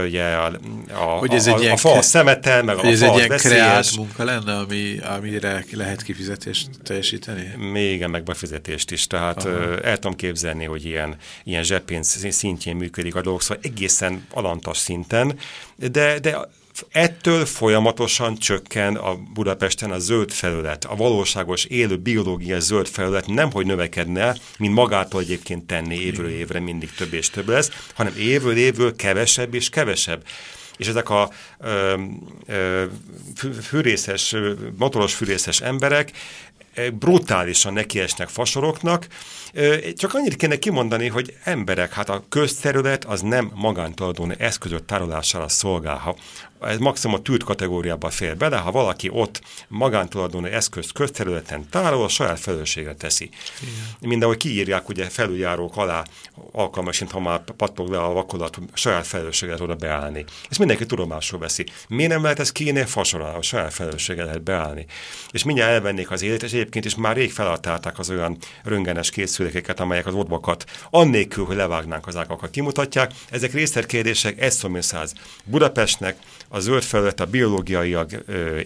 ugye a, a, hogy ez a, egy a, a fal szemetel, meg a ez egy ilyen veszélyes. kreált munka lenne, ami, amire lehet kifizetést teljesíteni? Még meg befizetést is. Tehát Aha. el tudom képzelni, hogy ilyen, ilyen zseppénz szintjén működik a dolog, szóval egészen alantas szinten, de, de ettől folyamatosan csökken a Budapesten a zöld felület, a valóságos élő biológiai zöld felület nemhogy növekedne, mint magától egyébként tenni évről évre mindig több és több lesz, hanem évről évről kevesebb és kevesebb. És ezek a ö, ö, fűrészes, motoros fűrészes emberek brutálisan nekiesnek fasoroknak, csak annyit kéne kimondani, hogy emberek, hát a közterület az nem magántulajdoni eszközök tárolására szolgál. Ez maximum a tűrt kategóriába fér bele, ha valaki ott magántulajdoni eszközt közterületen tárol, a saját felelősségre teszi. Igen. Mindenhogy kiírják ugye felüljárók alá alkalmasint, ha már pattog le a vakolat, saját felelősséget oda beállni. Ezt mindenki tudomásul veszi. Miért nem lehet ezt kiírni fasorra, a saját felelősséget lehet beállni? És mindjárt elvennék az élet, és egyébként is már rég feladtálták az olyan röngenes készül szülékeket, amelyek az odvakat annélkül, hogy levágnánk az ágakat kimutatják. Ezek részletkérdések, ez száz. Budapestnek a zöld felület, a biológiaiak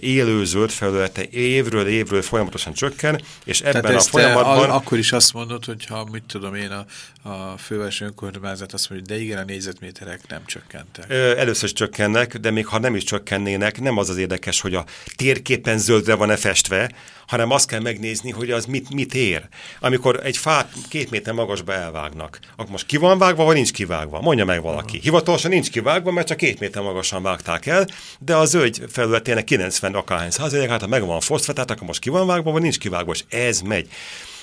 élő zöld felülete évről évről folyamatosan csökken, és ebben Tehát a folyamatban... akkor is azt mondod, hogy ha mit tudom én, a, a fővárosi önkormányzat azt mondja, hogy de igen, a négyzetméterek nem csökkentek. Először is csökkennek, de még ha nem is csökkennének, nem az az érdekes, hogy a térképen zöldre van-e festve, hanem azt kell megnézni, hogy az mit, mit ér. Amikor egy fát két méter magasba elvágnak, akkor most ki van vágva, vagy nincs kivágva? Mondja meg valaki. Hivatalosan nincs kivágva, mert csak két méter magasan vágták el, de a zöld felületének 90 akárhány százalék, hát ha megvan a foszfatát, akkor most ki van vágva, vagy nincs kivágva, és ez megy.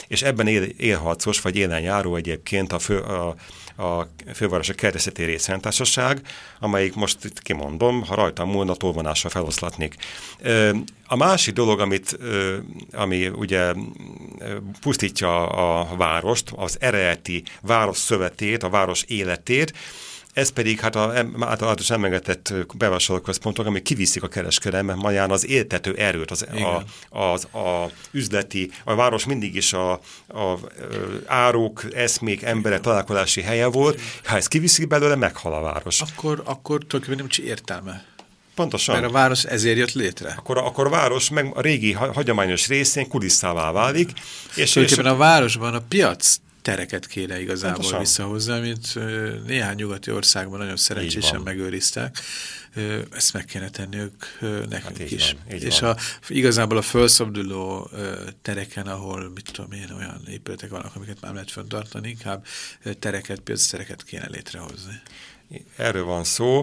És ebben él, élharcos, vagy élen járó egyébként a, fő, a a fővárosi kertészeti részvénytársaság, amelyik most itt kimondom, ha rajtam múlna, tolvonással feloszlatnék. A másik dolog, amit, ami ugye pusztítja a várost, az eredeti város szövetét, a város életét, ez pedig hát a általános emlegetett bevásárlóközpontok, amik kiviszik a kereskedelmet, maján az éltető erőt, az, a, az a üzleti, a város mindig is a, a, a árok, eszmék, emberek találkozási helye volt. Ha ezt kiviszik belőle, meghal a város. Akkor, akkor tulajdonképpen nincs értelme. Pontosan. Mert a város ezért jött létre. Akkor, akkor a város meg a régi hagyományos részén kulisszává válik. És, és a városban a piac tereket kéne igazából Pontosan. visszahozni, amit néhány nyugati országban nagyon szerencsésen megőriztek. Ezt meg kéne tenniük nekünk hát is. Van, És a, igazából a felszabduló tereken, ahol mit tudom én, olyan épületek vannak, amiket már lehet föntartani, inkább tereket, piactereket kéne létrehozni erről van szó,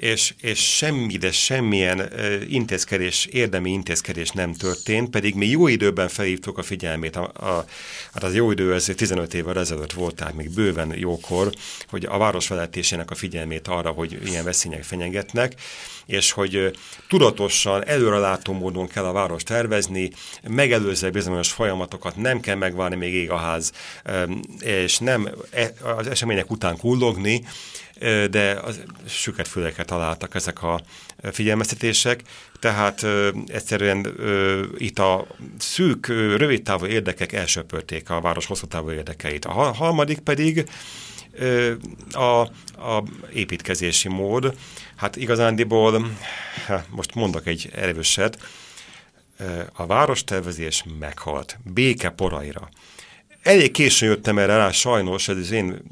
és, és semmi, de semmilyen intézkedés, érdemi intézkedés nem történt, pedig mi jó időben felhívtuk a figyelmét, a, a, hát az jó idő, ez 15 évvel ezelőtt volt, tehát még bőven jókor, hogy a városvezetésének a figyelmét arra, hogy ilyen veszélyek fenyegetnek, és hogy tudatosan, előrelátó módon kell a város tervezni, megelőzze bizonyos folyamatokat, nem kell megvárni még ég a ház, és nem e, az események után kullogni, de az süket füleket találtak ezek a figyelmeztetések, tehát egyszerűen itt a szűk, rövidtávú érdekek elsöpörték a város hosszú távú érdekeit. A harmadik pedig a, a építkezési mód. Hát igazándiból, most mondok egy erőset, a várostervezés meghalt, béke poraira. Elég későn jöttem erre rá, sajnos, ez az én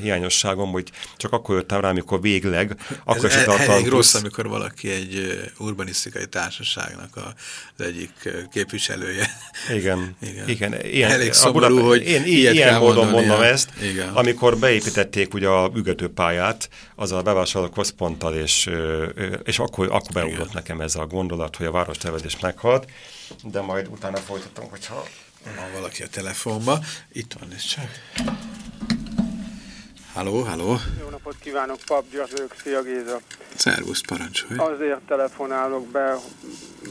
hiányosságom, hogy csak akkor jöttem rá, amikor végleg, akkor ez e- elég rossz, amikor valaki egy urbanisztikai társaságnak az egyik képviselője. Igen, igen. igen. Ilyen, elég szomorú, Budap, hogy én ilyen módon mondom ilyen. ezt, igen. amikor beépítették ugye a ügetőpályát, az a bevásárló központtal, és, és akkor, akkor beugrott nekem ez a gondolat, hogy a várostervezés meghalt, de majd utána folytatom, hogyha van valaki a telefonba. Itt van, ez csak. Halló, halló. Jó napot kívánok, Pap Gyarők, szia Géza. Szervusz, parancsolj. Azért telefonálok be,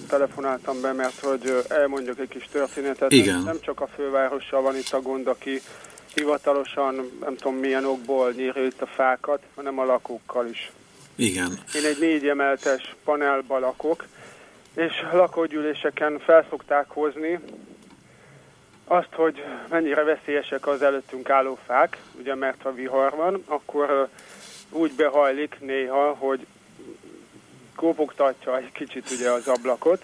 telefonáltam be, mert hogy elmondjak egy kis történetet. Igen. Nem csak a fővárossal van itt a gond, aki hivatalosan, nem tudom milyen okból nyírja itt a fákat, hanem a lakókkal is. Igen. Én egy négy emeltes panelba lakok, és lakógyűléseken felszokták hozni azt, hogy mennyire veszélyesek az előttünk álló fák, ugye mert ha vihar van, akkor úgy behajlik néha, hogy kopogtatja egy kicsit ugye az ablakot,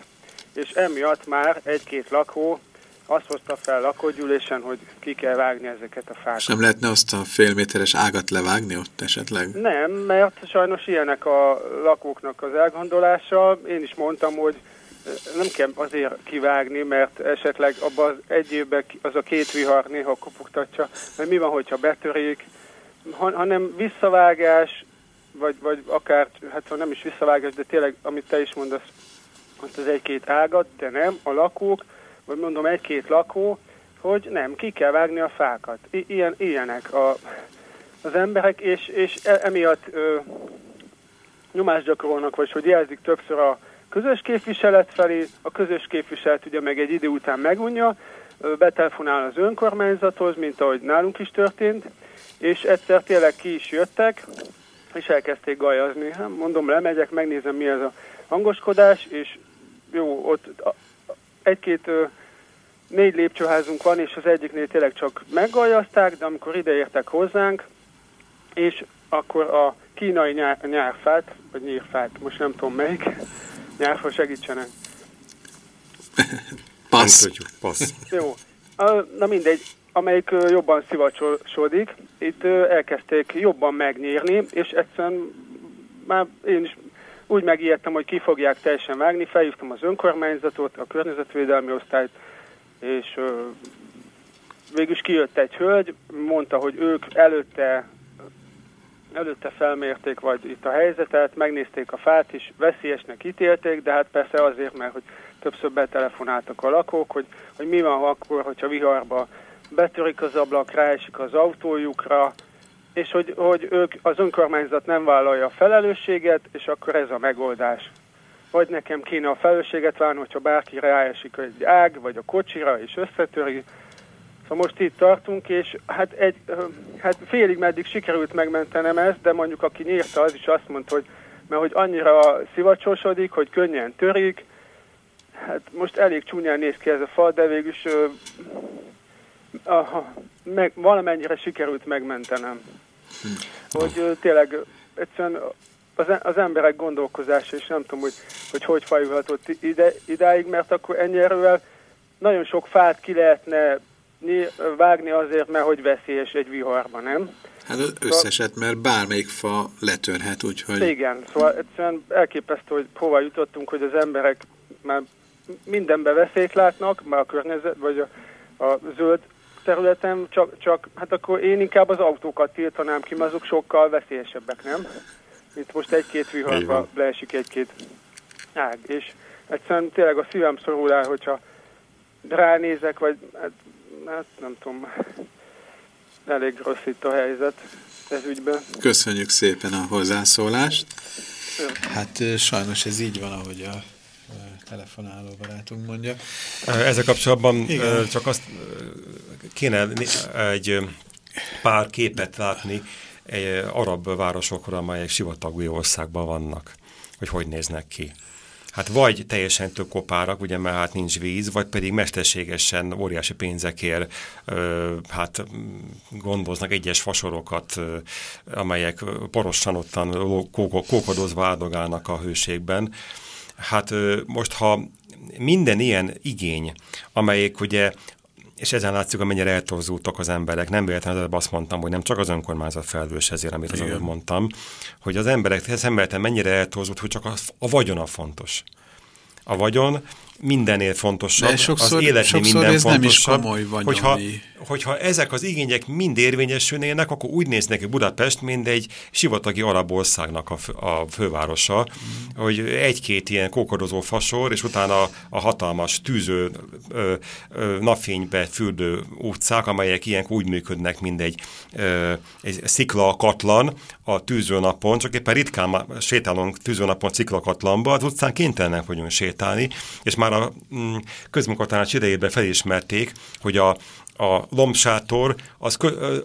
és emiatt már egy-két lakó azt hozta fel lakógyűlésen, hogy ki kell vágni ezeket a fákat. És nem lehetne azt a fél méteres ágat levágni ott esetleg? Nem, mert sajnos ilyenek a lakóknak az elgondolása. Én is mondtam, hogy nem kell azért kivágni, mert esetleg abban az egy évben az a két vihar néha kopogtatja, mert mi van, hogyha betörik, hanem visszavágás, vagy, vagy akár, hát ha nem is visszavágás, de tényleg, amit te is mondasz, azt az egy-két ágat, de nem, a lakók, vagy mondom egy-két lakó, hogy nem, ki kell vágni a fákat. I- ilyen, ilyenek a, az emberek, és, és e- emiatt ö, nyomást gyakorolnak, vagy hogy jelzik többször a közös képviselet felé, a közös képviselet ugye meg egy idő után megunja, betelefonál az önkormányzathoz, mint ahogy nálunk is történt, és egyszer tényleg ki is jöttek, és elkezdték gajazni. Hát mondom, lemegyek, megnézem mi ez a hangoskodás, és jó, ott egy-két négy lépcsőházunk van, és az egyiknél tényleg csak meggajazták, de amikor ideértek hozzánk, és akkor a kínai nyár, nyárfát, vagy nyírfát, most nem tudom melyik, nyárfa segítsenek. Passz. Passz. Jó, na mindegy, amelyik jobban szivacsosodik, itt elkezdték jobban megnyírni, és egyszerűen már én is úgy megijedtem, hogy ki fogják teljesen vágni, felhívtam az önkormányzatot, a környezetvédelmi osztályt, és végülis kijött egy hölgy, mondta, hogy ők előtte előtte felmérték vagy itt a helyzetet, megnézték a fát is, veszélyesnek ítélték, de hát persze azért, mert hogy többször betelefonáltak a lakók, hogy, hogy mi van akkor, hogyha viharba betörik az ablak, ráesik az autójukra, és hogy, hogy ők, az önkormányzat nem vállalja a felelősséget, és akkor ez a megoldás. Vagy nekem kéne a felelősséget válni, hogyha bárki ráesik egy ág, vagy a kocsira, és összetöri. Szóval most itt tartunk, és hát, egy, hát félig meddig sikerült megmentenem ezt, de mondjuk aki nyírta, az is azt mondta, hogy mert hogy annyira szivacsosodik, hogy könnyen törik, hát most elég csúnyán néz ki ez a fal, de végülis aha, meg, valamennyire sikerült megmentenem. Hogy tényleg egyszerűen az, az emberek gondolkozása, és nem tudom, hogy hogy, hogy fajulhatott ide, idáig, mert akkor ennyi erővel nagyon sok fát ki lehetne vágni azért, mert hogy veszélyes egy viharban, nem? Hát összeset, mert bármelyik fa letörhet, úgyhogy... Igen, szóval egyszerűen elképesztő, hogy hova jutottunk, hogy az emberek már mindenbe veszélyt látnak, már a környezet, vagy a, a zöld területen, csak, csak hát akkor én inkább az autókat tiltanám ki, mert azok sokkal veszélyesebbek, nem? Mint most egy-két viharba leesik egy-két ág. És egyszerűen tényleg a szívem szorul el, hogyha ránézek, vagy hát, hát nem tudom, elég rossz itt a helyzet ez ügyben. Köszönjük szépen a hozzászólást. Hát sajnos ez így van, ahogy a telefonáló barátunk mondja. Ezzel kapcsolatban Igen. csak azt kéne egy pár képet látni egy arab városokra, amelyek sivatagú országban vannak, hogy hogy néznek ki. Hát vagy teljesen kopárak, ugye, mert hát nincs víz, vagy pedig mesterségesen óriási pénzekért hát gondoznak egyes fasorokat, amelyek porosan ottan kókodozva áldogálnak a hőségben. Hát most, ha minden ilyen igény, amelyik ugye és ezen látszik, hogy mennyire eltorzultak az emberek. Nem véletlenül azt mondtam, hogy nem csak az önkormányzat felelős ezért, amit az előbb mondtam, hogy az emberek szemléleten mennyire eltorzult, hogy csak a, a vagyona fontos. A vagyon mindennél fontosabb, sokszor, az életnél minden ez fontosabb. Nem is komoly hogyha, hogyha ezek az igények mind érvényesülnének, akkor úgy néz neki Budapest, mint egy sivatagi arab országnak a, a fővárosa, mm. hogy egy-két ilyen kókorozó fasor, és utána a hatalmas tűző ö, ö, napfénybe fürdő utcák, amelyek ilyen úgy működnek, mint egy, ö, egy szikla katlan a tűzőnapon, csak éppen ritkán sétálunk tűzőnapon sziklakatlanba, az utcán kénytelenek vagyunk sétálni, és már a mm, közmunkatanács idejében felismerték, hogy a, a lombsátor az kö,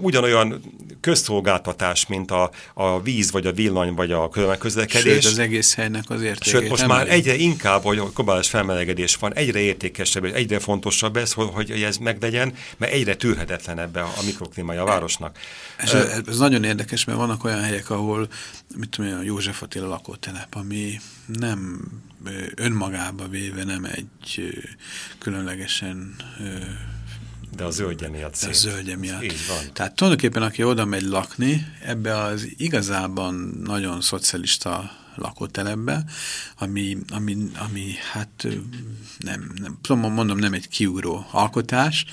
ugyanolyan közszolgáltatás, mint a, a víz, vagy a villany, vagy a közlekedés. Sőt, az egész helynek az értékét. Sőt, most már egyre inkább, hogy a globális felmelegedés van, egyre értékesebb, és egyre fontosabb ez, hogy, hogy ez meglegyen, mert egyre tűrhetetlenebb a mikroklímája a városnak. És ez, ez nagyon érdekes, mert vannak olyan helyek, ahol, mit tudom én, a József Attila lakótelep, ami nem önmagába véve nem egy különlegesen de a zöldje miatt szép. A zöldje miatt. Így van. Tehát tulajdonképpen, aki oda megy lakni, ebbe az igazában nagyon szocialista lakótelepbe, ami, ami, ami hát nem, nem, mondom, nem egy kiugró alkotás,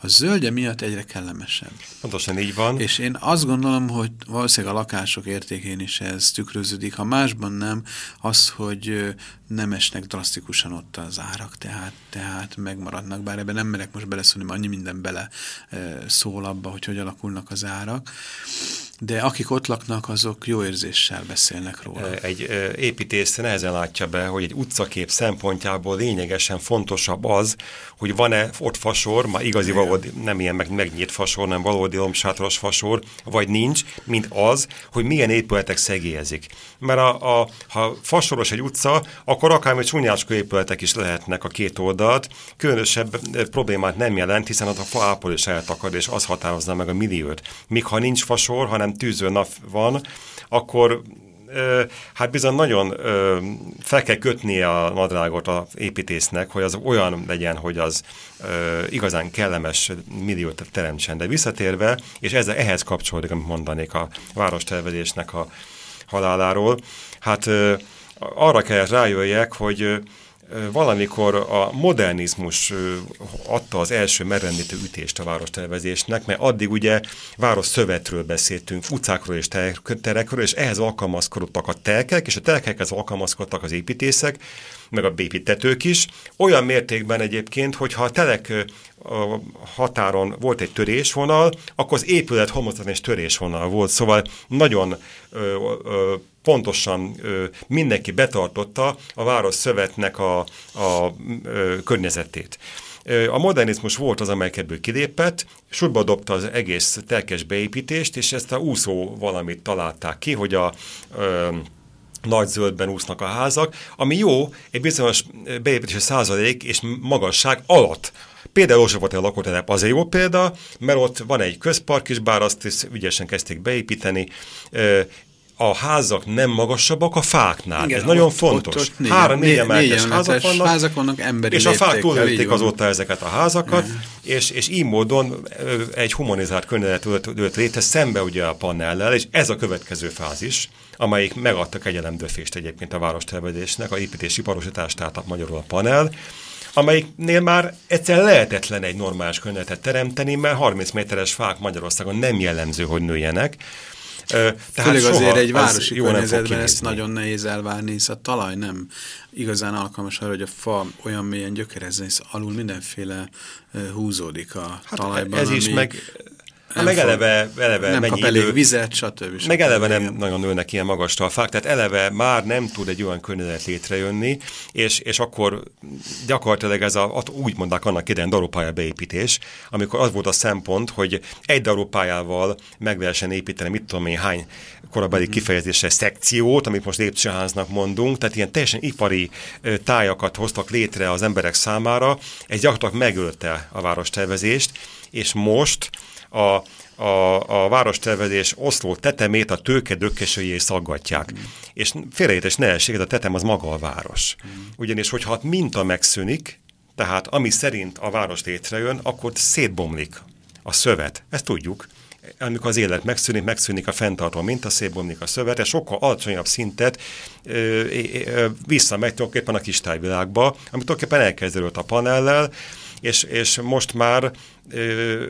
a zöldje miatt egyre kellemesebb. Pontosan így van. És én azt gondolom, hogy valószínűleg a lakások értékén is ez tükröződik. Ha másban nem, az, hogy nem esnek drasztikusan ott az árak, tehát, tehát megmaradnak, bár ebben nem merek most beleszólni, mert annyi minden bele szól abba, hogy hogy alakulnak az árak de akik ott laknak, azok jó érzéssel beszélnek róla. Egy építész nehezen látja be, hogy egy utcakép szempontjából lényegesen fontosabb az, hogy van-e ott fasor, már igazi valódi, nem ilyen meg, megnyílt fasor, nem valódi lombsátoros fasor, vagy nincs, mint az, hogy milyen épületek szegélyezik. Mert a, a, ha fasoros egy utca, akkor akár egy csúnyáskó épületek is lehetnek a két oldalt, különösebb problémát nem jelent, hiszen a fa ápol is eltakad, és az határozza meg a milliót. Míg ha nincs fasor, hanem tűző nap van, akkor hát bizony nagyon fel kell kötnie a nadrágot az építésznek, hogy az olyan legyen, hogy az igazán kellemes milliót teremtsen. De visszatérve, és ez, ehhez kapcsolódik, amit mondanék a várostervezésnek a haláláról, hát arra kell rájöjjek, hogy valamikor a modernizmus adta az első merendítő ütést a várostervezésnek, mert addig ugye város szövetről beszéltünk, utcákról és terekről, és ehhez alkalmazkodtak a telkek, és a telkekhez alkalmazkodtak az építészek, meg a bépítetők is. Olyan mértékben egyébként, hogyha a telek a határon volt egy törésvonal, akkor az épület homozatlan és törésvonal volt, szóval nagyon ö, ö, pontosan ö, mindenki betartotta a város szövetnek a, a ö, környezetét. A modernizmus volt az, amelyik ebből kilépett, sorba dobta az egész telkes beépítést, és ezt a úszó valamit találták ki, hogy a ö, nagy zöldben úsznak a házak, ami jó, egy bizonyos beépítési százalék és magasság alatt Például Józsefati a lakótelep azért jó példa, mert ott van egy közpark is, bár azt is ügyesen kezdték beépíteni, a házak nem magasabbak a fáknál. Igen, Ez ott, nagyon fontos. Három, négy emeletes házak vannak, házak vannak emberi és a fák túlélték azóta ezeket a házakat, és, és így módon egy humanizált környezet ölt létre szembe ugye a panellel, és ez a következő fázis, amelyik megadta kegyelemdöfést egyébként a várostervezésnek, a építési parosítást, tehát magyarul a panel, amelyiknél már egyszer lehetetlen egy normális környezetet teremteni, mert 30 méteres fák Magyarországon nem jellemző, hogy nőjenek. Tehát Főleg azért egy városi környezetben ezt nagyon nehéz elvárni, hisz a talaj nem igazán alkalmas arra, hogy a fa olyan mélyen gyökerezzen, hisz alul mindenféle húzódik a hát talajban. Ez is, meg nem meg eleve, eleve nem mennyi kap elég idő, vizet, stb. Meg eleve nem nagyon nőnek ilyen magasra a fák, tehát eleve már nem tud egy olyan környezet létrejönni, és, és akkor gyakorlatilag ez a, úgy mondták annak idején darupálya beépítés, amikor az volt a szempont, hogy egy darupályával meg lehessen építeni, mit tudom én, hány korabeli mhm. kifejezése szekciót, amit most lépcsőháznak mondunk, tehát ilyen teljesen ipari tájakat hoztak létre az emberek számára, ez gyakorlatilag megölte a várostervezést, és most a, a, a várostervezés oszló tetemét a tőke dökkesőjé szaggatják. Mm. És félreértés ne a tetem az maga a város. Mm. Ugyanis, hogyha a minta megszűnik, tehát ami szerint a város létrejön, akkor szétbomlik a szövet. Ezt tudjuk. Amikor az élet megszűnik, megszűnik a fenntartó minta, szétbomlik a szövet, és sokkal alacsonyabb szintet ö, ö, visszamegy tulajdonképpen a kistájvilágba, amit tulajdonképpen elkezdődött a panellel, és, és most már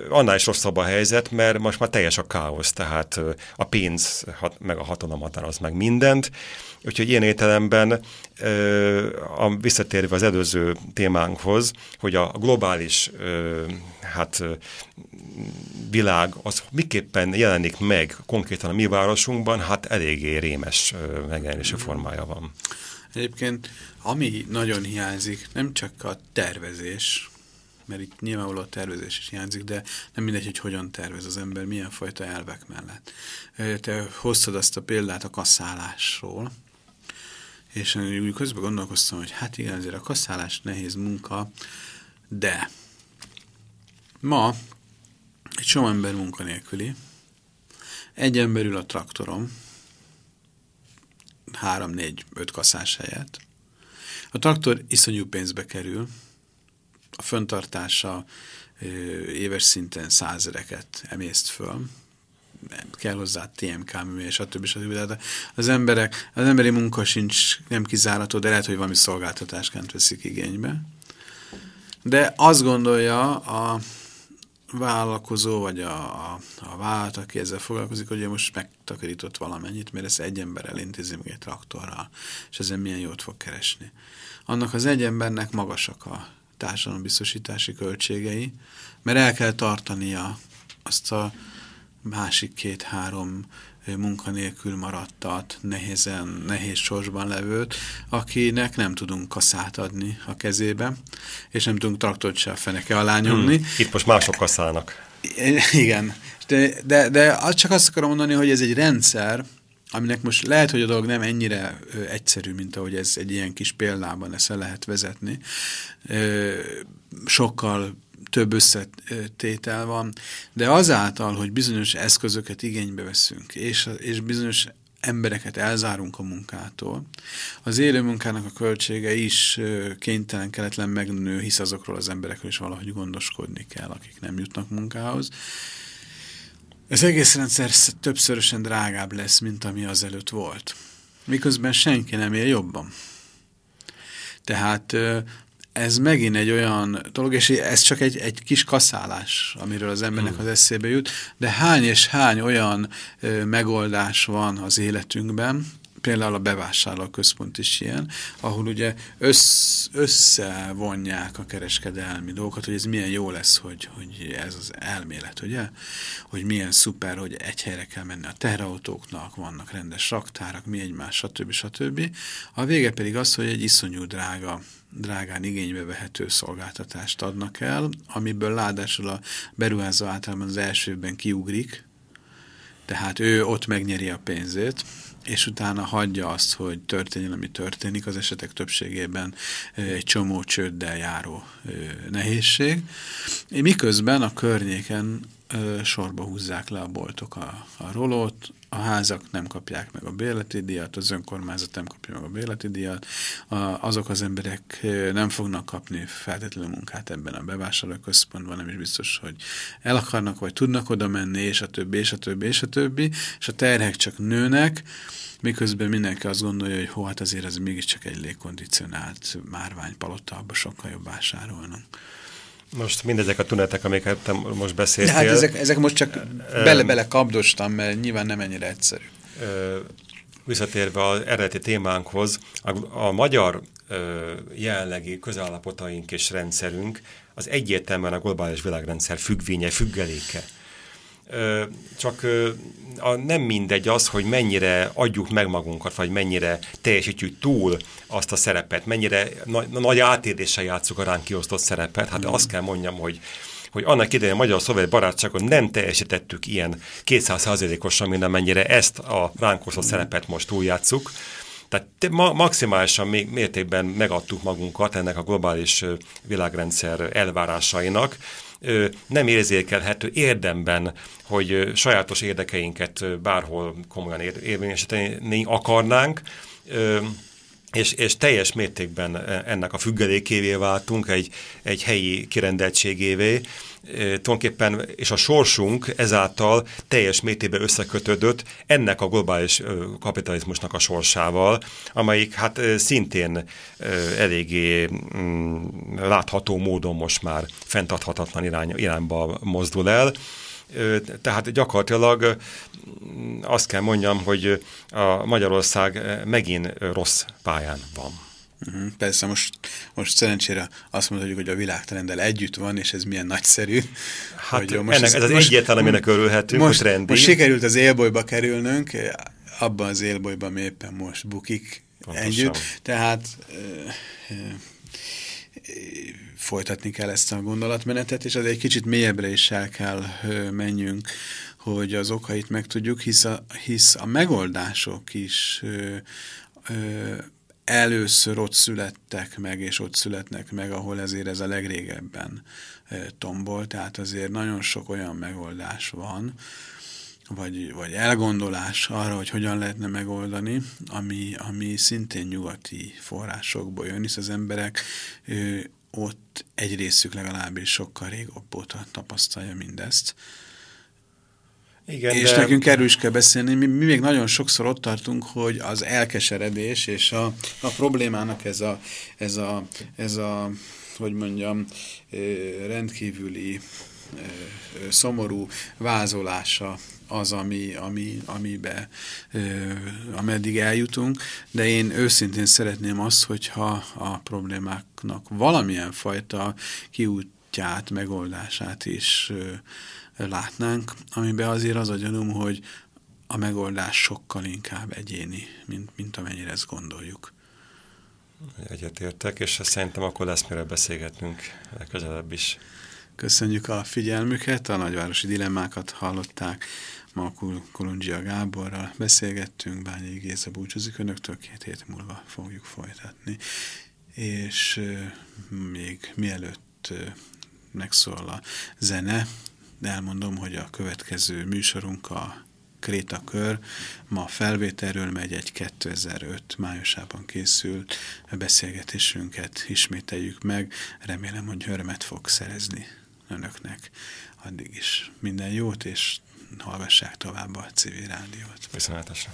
annál is rosszabb a helyzet, mert most már teljes a káosz, tehát a pénz meg a hatalom határoz meg mindent, úgyhogy ilyen értelemben a, visszatérve az előző témánkhoz, hogy a globális hát, világ az miképpen jelenik meg konkrétan a mi városunkban, hát eléggé rémes megjelenési formája van. Egyébként, ami nagyon hiányzik, nem csak a tervezés, mert itt nyilvánvaló a tervezés is hiányzik, de nem mindegy, hogy hogyan tervez az ember, milyen fajta elvek mellett. Te hoztad azt a példát a kasszálásról, és úgy közben gondolkoztam, hogy hát igen, azért a kasszálás nehéz munka, de ma egy csomó ember munkanélküli, egy ember ül a traktorom, három, négy, öt kaszás helyett. A traktor iszonyú pénzbe kerül, a föntartása éves szinten százereket emészt föl, kell hozzá TMK mű, és a többi, stb. De az emberek, az emberi munka sincs nem kizárató, de lehet, hogy valami szolgáltatásként veszik igénybe. De azt gondolja a vállalkozó, vagy a, a, a vállalat, aki ezzel foglalkozik, hogy most megtakarított valamennyit, mert ezt egy ember elintézi egy traktorral, és ezen milyen jót fog keresni. Annak az egy embernek magasak a társadalombiztosítási költségei, mert el kell tartania azt a másik két-három munkanélkül maradtat, nehézen, nehéz sorsban levőt, akinek nem tudunk kaszát adni a kezébe, és nem tudunk traktort se a feneke alá nyomni. Hmm, itt most mások kaszálnak. Igen, de, de, de csak azt akarom mondani, hogy ez egy rendszer, aminek most lehet, hogy a dolog nem ennyire egyszerű, mint ahogy ez egy ilyen kis példában ezt lehet vezetni. Sokkal több összetétel van, de azáltal, hogy bizonyos eszközöket igénybe veszünk, és, és bizonyos embereket elzárunk a munkától, az élő munkának a költsége is kénytelen, keletlen megnő, hisz azokról az emberekről is valahogy gondoskodni kell, akik nem jutnak munkához. Ez egész rendszer többszörösen drágább lesz, mint ami azelőtt volt. Miközben senki nem él jobban. Tehát ez megint egy olyan dolog, és ez csak egy, egy kis kaszálás, amiről az embernek hmm. az eszébe jut, de hány és hány olyan ö, megoldás van az életünkben, például a bevásárló központ is ilyen, ahol ugye össz, összevonják a kereskedelmi dolgokat, hogy ez milyen jó lesz, hogy, hogy ez az elmélet, ugye? Hogy milyen szuper, hogy egy helyre kell menni a teherautóknak, vannak rendes raktárak, mi egymás, stb. stb. A vége pedig az, hogy egy iszonyú drága drágán igénybe vehető szolgáltatást adnak el, amiből ládásul a beruházó általában az elsőben kiugrik, tehát ő ott megnyeri a pénzét, és utána hagyja azt, hogy történjen, ami történik, az esetek többségében egy csomó csőddel járó nehézség. Miközben a környéken sorba húzzák le a boltok a, a rolót, a házak nem kapják meg a bérleti díjat, az önkormányzat nem kapja meg a bérleti díjat, azok az emberek nem fognak kapni feltétlenül munkát ebben a bevásárlóközpontban, nem is biztos, hogy el akarnak, vagy tudnak oda menni, és a többi, és a többi, és a többi, és a terhek csak nőnek, miközben mindenki azt gondolja, hogy hó, hát azért ez mégiscsak egy légkondicionált márványpalota, abban sokkal jobb vásárolnak. Most mindezek a tünetek, amiket te most beszéltél. De hát ezek, ezek most csak bele-bele kapdostam, mert nyilván nem ennyire egyszerű. Visszatérve az eredeti témánkhoz, a, a magyar jelenlegi közállapotaink és rendszerünk az egyértelműen a globális világrendszer függvénye, függeléke csak a, nem mindegy az, hogy mennyire adjuk meg magunkat, vagy mennyire teljesítjük túl azt a szerepet, mennyire na, nagy átérdéssel játszuk a ránk kiosztott szerepet. Hát mm. azt kell mondjam, hogy hogy annak idején a magyar-szovjet barátságon nem teljesítettük ilyen 200%-osan, mint amennyire ezt a ránk osztott mm. szerepet most túljátszuk. Tehát ma maximálisan még mértékben megadtuk magunkat ennek a globális világrendszer elvárásainak, nem érzékelhető érdemben, hogy sajátos érdekeinket bárhol komolyan érvényesíteni akarnánk, és, és teljes mértékben ennek a függelékévé váltunk, egy, egy helyi kirendeltségévé, tulajdonképpen, és a sorsunk ezáltal teljes mértékben összekötődött ennek a globális kapitalizmusnak a sorsával, amelyik hát szintén eléggé mm, látható módon most már fenntarthatatlan irány, irányba mozdul el. Tehát gyakorlatilag azt kell mondjam, hogy a Magyarország megint rossz pályán van. Uh-huh. Persze most, most szerencsére azt mondhatjuk, hogy a világtrenddel együtt van, és ez milyen nagyszerű. Hát hogy most ennek, ez, ez az most, egyetlen, aminek örülhetünk, most, rendi. most sikerült az élbolyba kerülnünk, abban az élbolyban mi éppen most bukik Pontosan. együtt. Tehát folytatni kell ezt a gondolatmenetet, és az egy kicsit mélyebbre is el kell menjünk, hogy az okait megtudjuk, hisz a, hisz a megoldások is ö, ö, először ott születtek meg, és ott születnek meg, ahol ezért ez a legrégebben tombol, tehát azért nagyon sok olyan megoldás van, vagy, vagy elgondolás arra, hogy hogyan lehetne megoldani, ami, ami szintén nyugati forrásokból jön, hisz az emberek ö, ott egy részük legalábbis sokkal régóbb óta tapasztalja mindezt. Igen, és de... nekünk erről is kell beszélni. Mi, mi még nagyon sokszor ott tartunk, hogy az elkeseredés és a, a problémának ez a, ez a, ez a hogy mondjam, rendkívüli szomorú vázolása az, ami, ami, amibe, ameddig eljutunk, de én őszintén szeretném azt, hogyha a problémáknak valamilyen fajta kiútját, megoldását is látnánk, amiben azért az a gyanúm, hogy a megoldás sokkal inkább egyéni, mint, mint amennyire ezt gondoljuk. Egyetértek, és szerintem akkor lesz mire beszélgetnünk legközelebb is. Köszönjük a figyelmüket, a nagyvárosi dilemmákat hallották. Ma Kolundzsia Gáborral beszélgettünk, Bányai Géza búcsúzik önöktől, két hét múlva fogjuk folytatni. És még mielőtt megszól a zene, elmondom, hogy a következő műsorunk a Krétakör ma felvételről megy egy 2005 májusában készült beszélgetésünket ismételjük meg. Remélem, hogy örömet fog szerezni önöknek. Addig is minden jót, és hallgassák tovább a civil rádiót. Viszontlátásra!